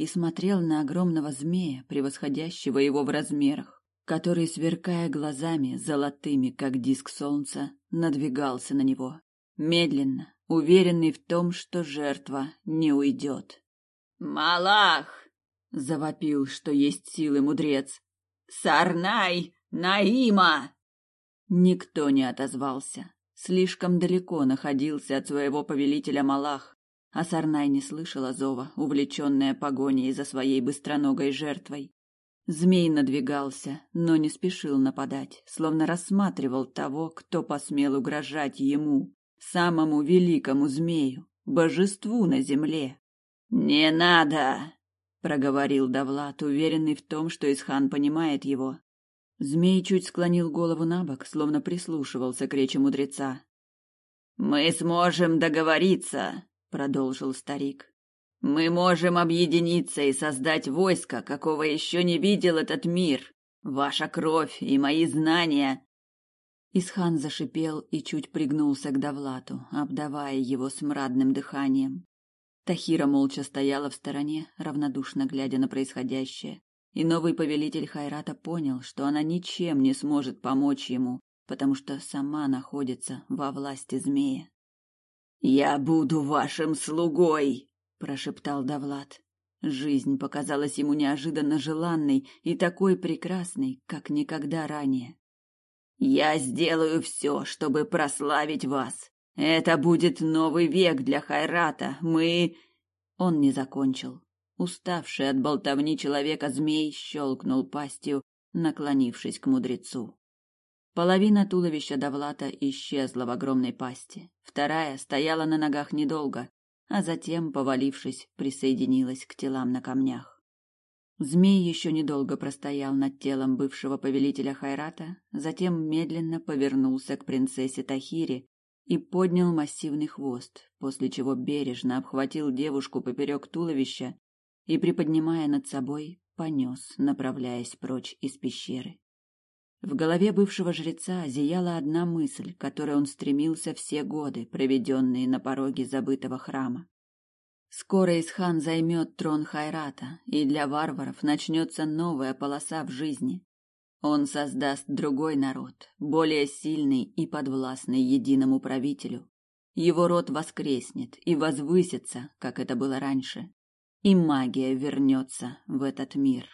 и смотрел на огромного змея, превосходящего его в размерах который, сверкая глазами, золотыми, как диск солнца, надвигался на него. Медленно, уверенный в том, что жертва не уйдет. «Малах!» — завопил, что есть силы мудрец. «Сарнай! Наима!» Никто не отозвался. Слишком далеко находился от своего повелителя Малах, а Сарнай не слышала зова, увлеченная погоней за своей быстроногой жертвой. Змей надвигался, но не спешил нападать, словно рассматривал того, кто посмел угрожать ему, самому великому змею, божеству на земле. «Не надо!» — проговорил Давлат, уверенный в том, что Исхан понимает его. Змей чуть склонил голову на бок, словно прислушивался к речи мудреца. «Мы сможем договориться», — продолжил старик. Мы можем объединиться и создать войско, какого еще не видел этот мир. Ваша кровь и мои знания. Исхан зашипел и чуть пригнулся к Давлату, обдавая его смрадным дыханием. Тахира молча стояла в стороне, равнодушно глядя на происходящее. и новый повелитель Хайрата понял, что она ничем не сможет помочь ему, потому что сама находится во власти змея. «Я буду вашим слугой!» – прошептал Давлад. Жизнь показалась ему неожиданно желанной и такой прекрасной, как никогда ранее. «Я сделаю все, чтобы прославить вас. Это будет новый век для Хайрата. Мы...» Он не закончил. Уставший от болтовни человека змей щелкнул пастью, наклонившись к мудрецу. Половина туловища Давлата исчезла в огромной пасти, вторая стояла на ногах недолго, а затем, повалившись, присоединилась к телам на камнях. Змей еще недолго простоял над телом бывшего повелителя Хайрата, затем медленно повернулся к принцессе Тахире и поднял массивный хвост, после чего бережно обхватил девушку поперек туловища и, приподнимая над собой, понес, направляясь прочь из пещеры. В голове бывшего жреца зияла одна мысль, которой он стремился все годы, проведенные на пороге забытого храма. Скоро Исхан займет трон Хайрата, и для варваров начнется новая полоса в жизни. Он создаст другой народ, более сильный и подвластный единому правителю. Его род воскреснет и возвысится, как это было раньше и магия вернется в этот мир.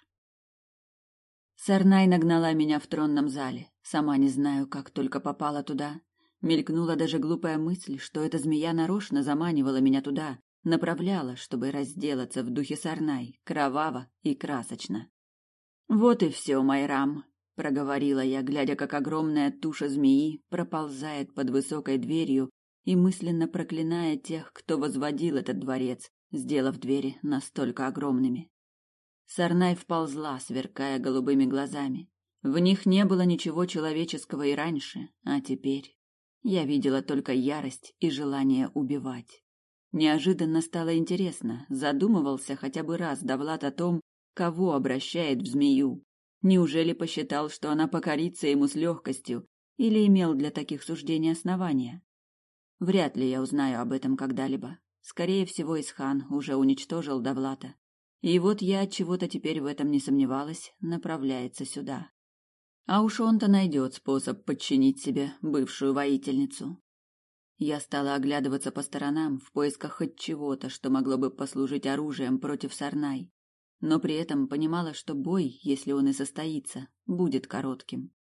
Сарнай нагнала меня в тронном зале. Сама не знаю, как только попала туда. Мелькнула даже глупая мысль, что эта змея нарочно заманивала меня туда, направляла, чтобы разделаться в духе Сарнай, кроваво и красочно. «Вот и все, Майрам», — проговорила я, глядя, как огромная туша змеи проползает под высокой дверью и мысленно проклиная тех, кто возводил этот дворец, сделав двери настолько огромными. Сарнай вползла, сверкая голубыми глазами. В них не было ничего человеческого и раньше, а теперь я видела только ярость и желание убивать. Неожиданно стало интересно, задумывался хотя бы раз Давлат о том, кого обращает в змею. Неужели посчитал, что она покорится ему с легкостью, или имел для таких суждений основания? Вряд ли я узнаю об этом когда-либо. Скорее всего, Исхан уже уничтожил Давлата. И вот я от чего-то теперь в этом не сомневалась, направляется сюда. А уж он-то найдет способ подчинить себе бывшую воительницу. Я стала оглядываться по сторонам в поисках хоть чего-то, что могло бы послужить оружием против Сарнай, но при этом понимала, что бой, если он и состоится, будет коротким.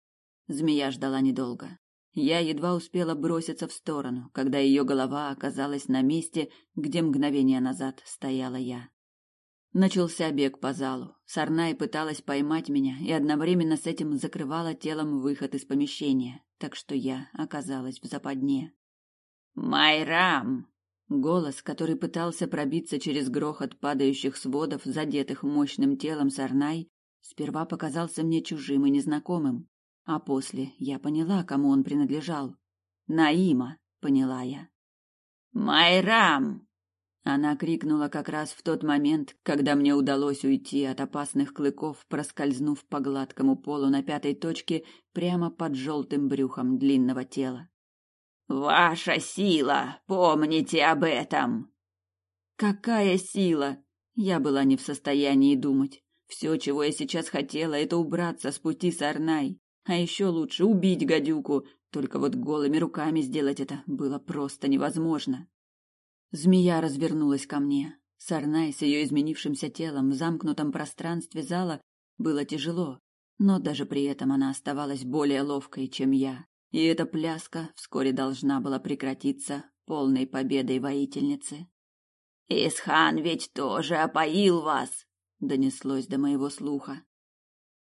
Змея ждала недолго. Я едва успела броситься в сторону, когда ее голова оказалась на месте, где мгновение назад стояла я. Начался бег по залу. Сарнай пыталась поймать меня и одновременно с этим закрывала телом выход из помещения, так что я оказалась в западне. «Майрам!» Голос, который пытался пробиться через грохот падающих сводов, задетых мощным телом Сарнай, сперва показался мне чужим и незнакомым. А после я поняла, кому он принадлежал. Наима, поняла я. Майрам! Она крикнула как раз в тот момент, когда мне удалось уйти от опасных клыков, проскользнув по гладкому полу на пятой точке прямо под желтым брюхом длинного тела. «Ваша сила! Помните об этом!» «Какая сила!» Я была не в состоянии думать. Все, чего я сейчас хотела, это убраться с пути Сарнай. А еще лучше убить гадюку, только вот голыми руками сделать это было просто невозможно. Змея развернулась ко мне. Сарнай с ее изменившимся телом в замкнутом пространстве зала было тяжело, но даже при этом она оставалась более ловкой, чем я. И эта пляска вскоре должна была прекратиться полной победой воительницы. «Исхан ведь тоже опоил вас!» — донеслось до моего слуха.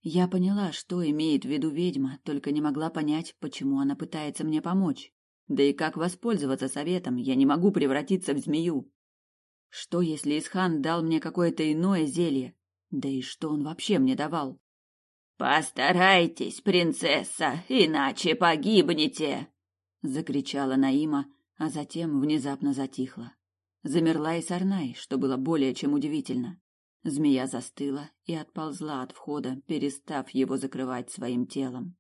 Я поняла, что имеет в виду ведьма, только не могла понять, почему она пытается мне помочь. Да и как воспользоваться советом, я не могу превратиться в змею. Что, если Исхан дал мне какое-то иное зелье? Да и что он вообще мне давал? «Постарайтесь, принцесса, иначе погибнете!» — закричала Наима, а затем внезапно затихла. Замерла и Сарнай, что было более чем удивительно. Змея застыла и отползла от входа, перестав его закрывать своим телом.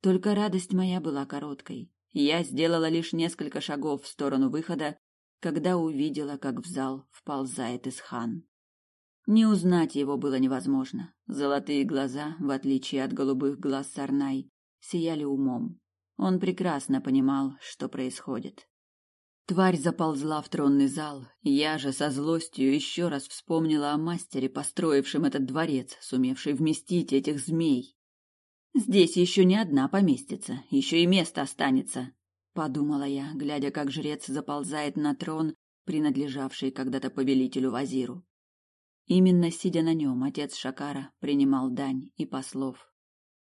Только радость моя была короткой. Я сделала лишь несколько шагов в сторону выхода, когда увидела, как в зал вползает Исхан. Не узнать его было невозможно. Золотые глаза, в отличие от голубых глаз Сарнай, сияли умом. Он прекрасно понимал, что происходит. Тварь заползла в тронный зал. Я же со злостью еще раз вспомнила о мастере, построившем этот дворец, сумевший вместить этих змей. Здесь еще не одна поместится, еще и место останется, подумала я, глядя, как жрец заползает на трон, принадлежавший когда-то повелителю Вазиру. Именно сидя на нем, отец Шакара принимал дань и послов.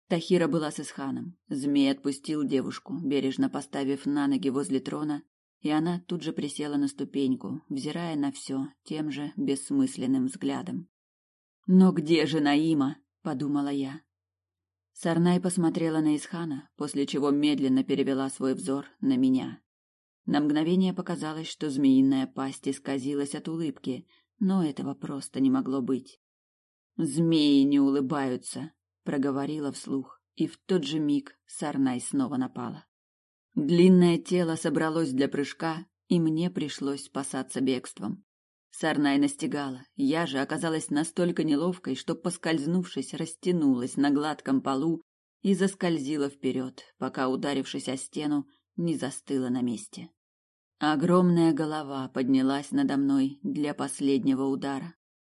Тахира была с Исханом. Змей отпустил девушку, бережно поставив на ноги возле трона, и она тут же присела на ступеньку, взирая на все тем же бессмысленным взглядом. «Но где же Наима?» — подумала я. Сарнай посмотрела на Исхана, после чего медленно перевела свой взор на меня. На мгновение показалось, что змеиная пасть исказилась от улыбки, но этого просто не могло быть. Змеи не улыбаются, проговорила вслух, и в тот же миг Сарнай снова напала. Длинное тело собралось для прыжка, и мне пришлось спасаться бегством. Сарнай настигала, я же оказалась настолько неловкой, что, поскользнувшись, растянулась на гладком полу и заскользила вперед, пока, ударившись о стену, не застыла на месте. Огромная голова поднялась надо мной для последнего удара.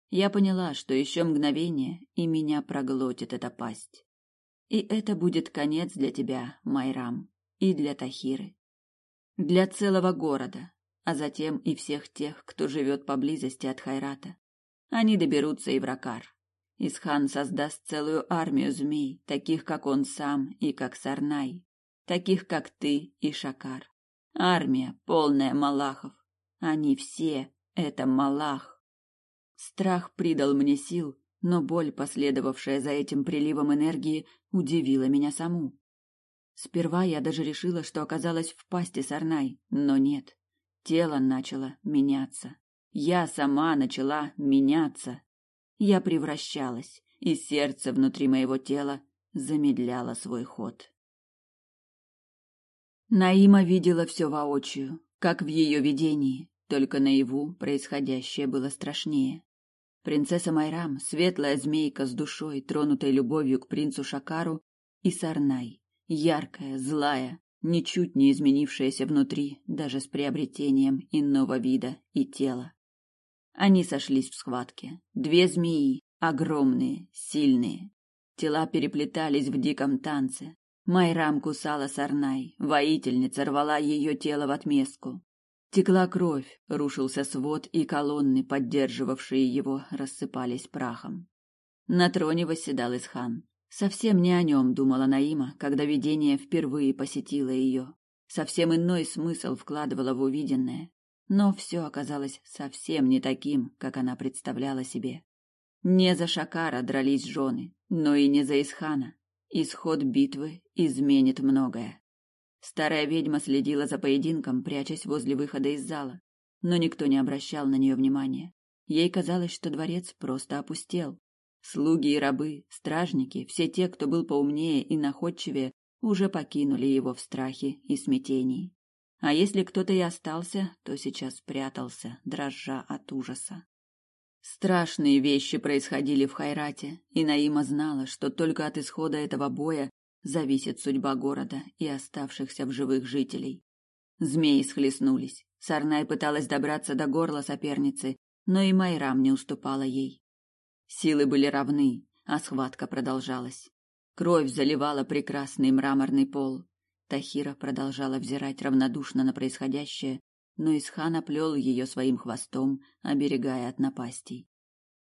Я поняла, что еще мгновение, и меня проглотит эта пасть. И это будет конец для тебя, Майрам, и для Тахиры. Для целого города, а затем и всех тех, кто живет поблизости от Хайрата. Они доберутся и в Ракар. Исхан создаст целую армию змей, таких, как он сам и как Сарнай, таких, как ты и Шакар. Армия, полная малахов. Они все — это малах. Страх придал мне сил, но боль, последовавшая за этим приливом энергии, удивила меня саму. Сперва я даже решила, что оказалась в пасти Сарнай, но нет. Тело начало меняться. Я сама начала меняться. Я превращалась, и сердце внутри моего тела замедляло свой ход. Наима видела все воочию, как в ее видении, только наяву происходящее было страшнее. Принцесса Майрам, светлая змейка с душой, тронутой любовью к принцу Шакару, и Сарнай, яркая, злая, ничуть не изменившаяся внутри, даже с приобретением иного вида и тела. Они сошлись в схватке. Две змеи, огромные, сильные. Тела переплетались в диком танце, Майрам кусала Сарнай, воительница рвала ее тело в отместку. Текла кровь, рушился свод, и колонны, поддерживавшие его, рассыпались прахом. На троне восседал Исхан. Совсем не о нем думала Наима, когда видение впервые посетило ее. Совсем иной смысл вкладывала в увиденное. Но все оказалось совсем не таким, как она представляла себе. Не за Шакара дрались жены, но и не за Исхана. Исход битвы изменит многое. Старая ведьма следила за поединком, прячась возле выхода из зала, но никто не обращал на нее внимания. Ей казалось, что дворец просто опустел. Слуги и рабы, стражники, все те, кто был поумнее и находчивее, уже покинули его в страхе и смятении. А если кто-то и остался, то сейчас прятался, дрожа от ужаса. Страшные вещи происходили в Хайрате, и Наима знала, что только от исхода этого боя зависит судьба города и оставшихся в живых жителей. Змеи схлестнулись. Сарнай пыталась добраться до горла соперницы, но и Майрам не уступала ей. Силы были равны, а схватка продолжалась. Кровь заливала прекрасный мраморный пол. Тахира продолжала взирать равнодушно на происходящее, но Исхан оплел ее своим хвостом, оберегая от напастей.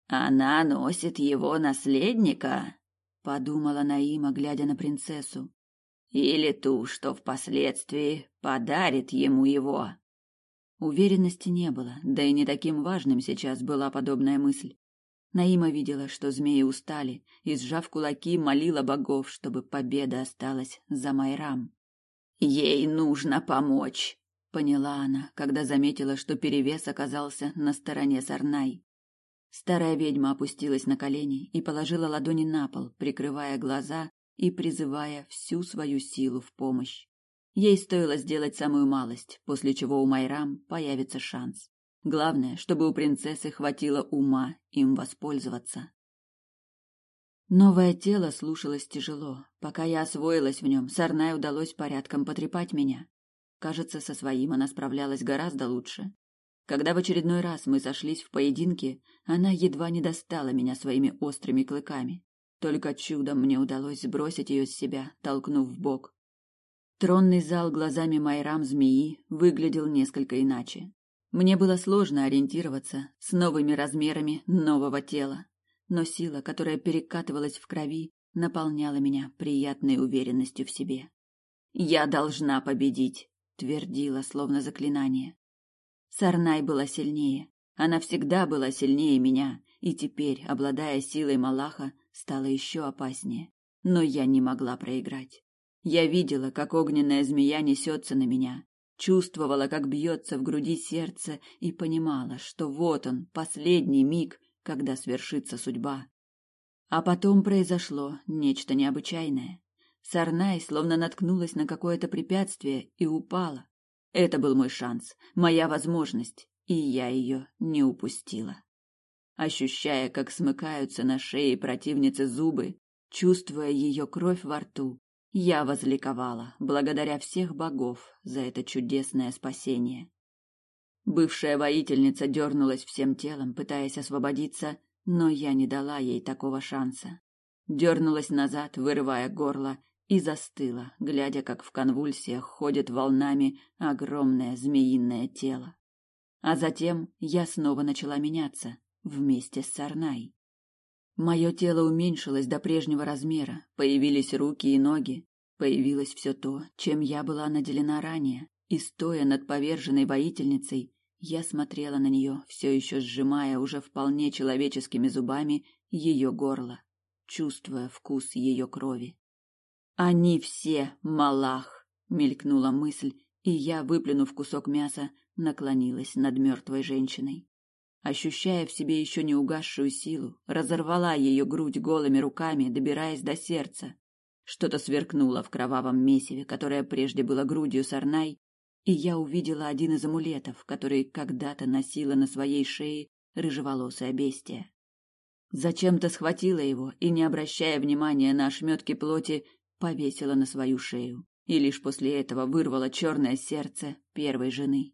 «Она носит его наследника?» — подумала Наима, глядя на принцессу. «Или ту, что впоследствии подарит ему его?» Уверенности не было, да и не таким важным сейчас была подобная мысль. Наима видела, что змеи устали, и, сжав кулаки, молила богов, чтобы победа осталась за Майрам. «Ей нужно помочь!» поняла она, когда заметила, что перевес оказался на стороне Сарнай. Старая ведьма опустилась на колени и положила ладони на пол, прикрывая глаза и призывая всю свою силу в помощь. Ей стоило сделать самую малость, после чего у Майрам появится шанс. Главное, чтобы у принцессы хватило ума им воспользоваться. Новое тело слушалось тяжело. Пока я освоилась в нем, Сарнай удалось порядком потрепать меня. Кажется, со своим она справлялась гораздо лучше. Когда в очередной раз мы сошлись в поединке, она едва не достала меня своими острыми клыками. Только чудом мне удалось сбросить ее с себя, толкнув в бок. Тронный зал глазами Майрам змеи выглядел несколько иначе. Мне было сложно ориентироваться с новыми размерами нового тела, но сила, которая перекатывалась в крови, наполняла меня приятной уверенностью в себе. Я должна победить твердила, словно заклинание. Сарнай была сильнее. Она всегда была сильнее меня, и теперь, обладая силой Малаха, стала еще опаснее. Но я не могла проиграть. Я видела, как огненная змея несется на меня, чувствовала, как бьется в груди сердце, и понимала, что вот он, последний миг, когда свершится судьба. А потом произошло нечто необычайное. Сарнай словно наткнулась на какое-то препятствие и упала. Это был мой шанс, моя возможность, и я ее не упустила. Ощущая, как смыкаются на шее противницы зубы, чувствуя ее кровь во рту, я возликовала, благодаря всех богов за это чудесное спасение. Бывшая воительница дернулась всем телом, пытаясь освободиться, но я не дала ей такого шанса. Дернулась назад, вырывая горло, и застыла, глядя, как в конвульсиях ходит волнами огромное змеиное тело. А затем я снова начала меняться вместе с Сарнай. Мое тело уменьшилось до прежнего размера, появились руки и ноги, появилось все то, чем я была наделена ранее, и стоя над поверженной воительницей, я смотрела на нее, все еще сжимая уже вполне человеческими зубами ее горло, чувствуя вкус ее крови. Они все малах, мелькнула мысль, и я, выплюнув кусок мяса, наклонилась над мертвой женщиной. Ощущая в себе еще не угасшую силу, разорвала ее грудь голыми руками, добираясь до сердца. Что-то сверкнуло в кровавом месиве, которое прежде было грудью Сарнай, и я увидела один из амулетов, который когда-то носила на своей шее рыжеволосая бестия. Зачем-то схватила его и, не обращая внимания на ошметки плоти, повесила на свою шею и лишь после этого вырвала черное сердце первой жены.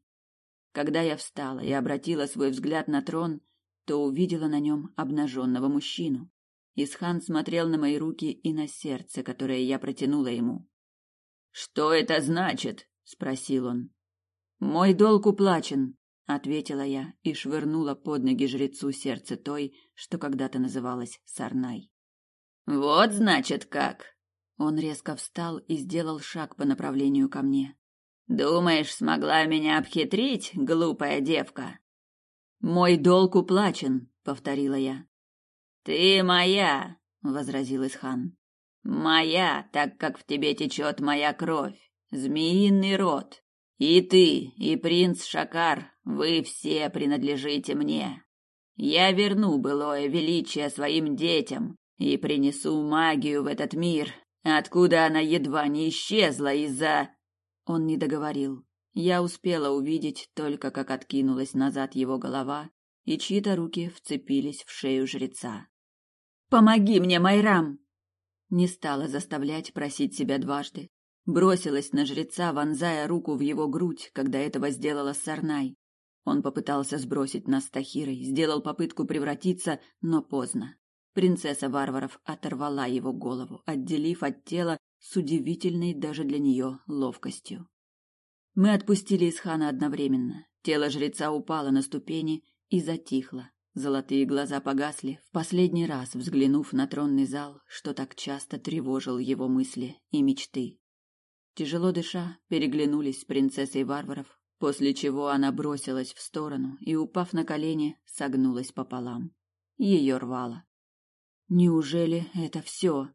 Когда я встала и обратила свой взгляд на трон, то увидела на нем обнаженного мужчину. Исхан смотрел на мои руки и на сердце, которое я протянула ему. «Что это значит?» — спросил он. «Мой долг уплачен», — ответила я и швырнула под ноги жрецу сердце той, что когда-то называлась Сарнай. «Вот, значит, как!» Он резко встал и сделал шаг по направлению ко мне. Думаешь, смогла меня обхитрить, глупая девка? Мой долг уплачен, повторила я. Ты моя, возразил Исхан. Моя, так как в тебе течет моя кровь, змеиный род. И ты, и принц Шакар, вы все принадлежите мне. Я верну былое величие своим детям и принесу магию в этот мир, Откуда она едва не исчезла из-за... Он не договорил. Я успела увидеть только, как откинулась назад его голова, и чьи-то руки вцепились в шею жреца. «Помоги мне, Майрам!» Не стала заставлять просить себя дважды. Бросилась на жреца, вонзая руку в его грудь, когда этого сделала Сарнай. Он попытался сбросить нас с Тахирой, сделал попытку превратиться, но поздно. Принцесса варваров оторвала его голову, отделив от тела с удивительной даже для нее ловкостью. Мы отпустили Исхана одновременно. Тело жреца упало на ступени и затихло. Золотые глаза погасли, в последний раз взглянув на тронный зал, что так часто тревожил его мысли и мечты. Тяжело дыша, переглянулись с принцессой варваров, после чего она бросилась в сторону и, упав на колени, согнулась пополам. Ее рвало. Неужели это все?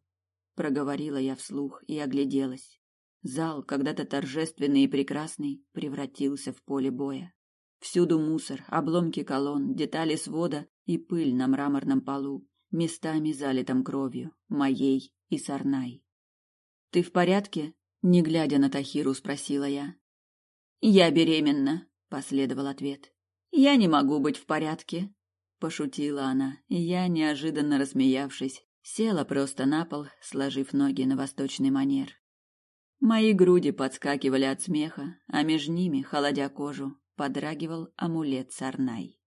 Проговорила я вслух и огляделась. Зал, когда-то торжественный и прекрасный, превратился в поле боя. Всюду мусор, обломки колонн, детали свода и пыль на мраморном полу, местами залитом кровью, моей и Сарнай. Ты в порядке? не глядя на Тахиру, спросила я. Я беременна, последовал ответ. Я не могу быть в порядке, пошутила она, и я, неожиданно рассмеявшись, села просто на пол, сложив ноги на восточный манер. Мои груди подскакивали от смеха, а между ними, холодя кожу, подрагивал амулет Сарнай.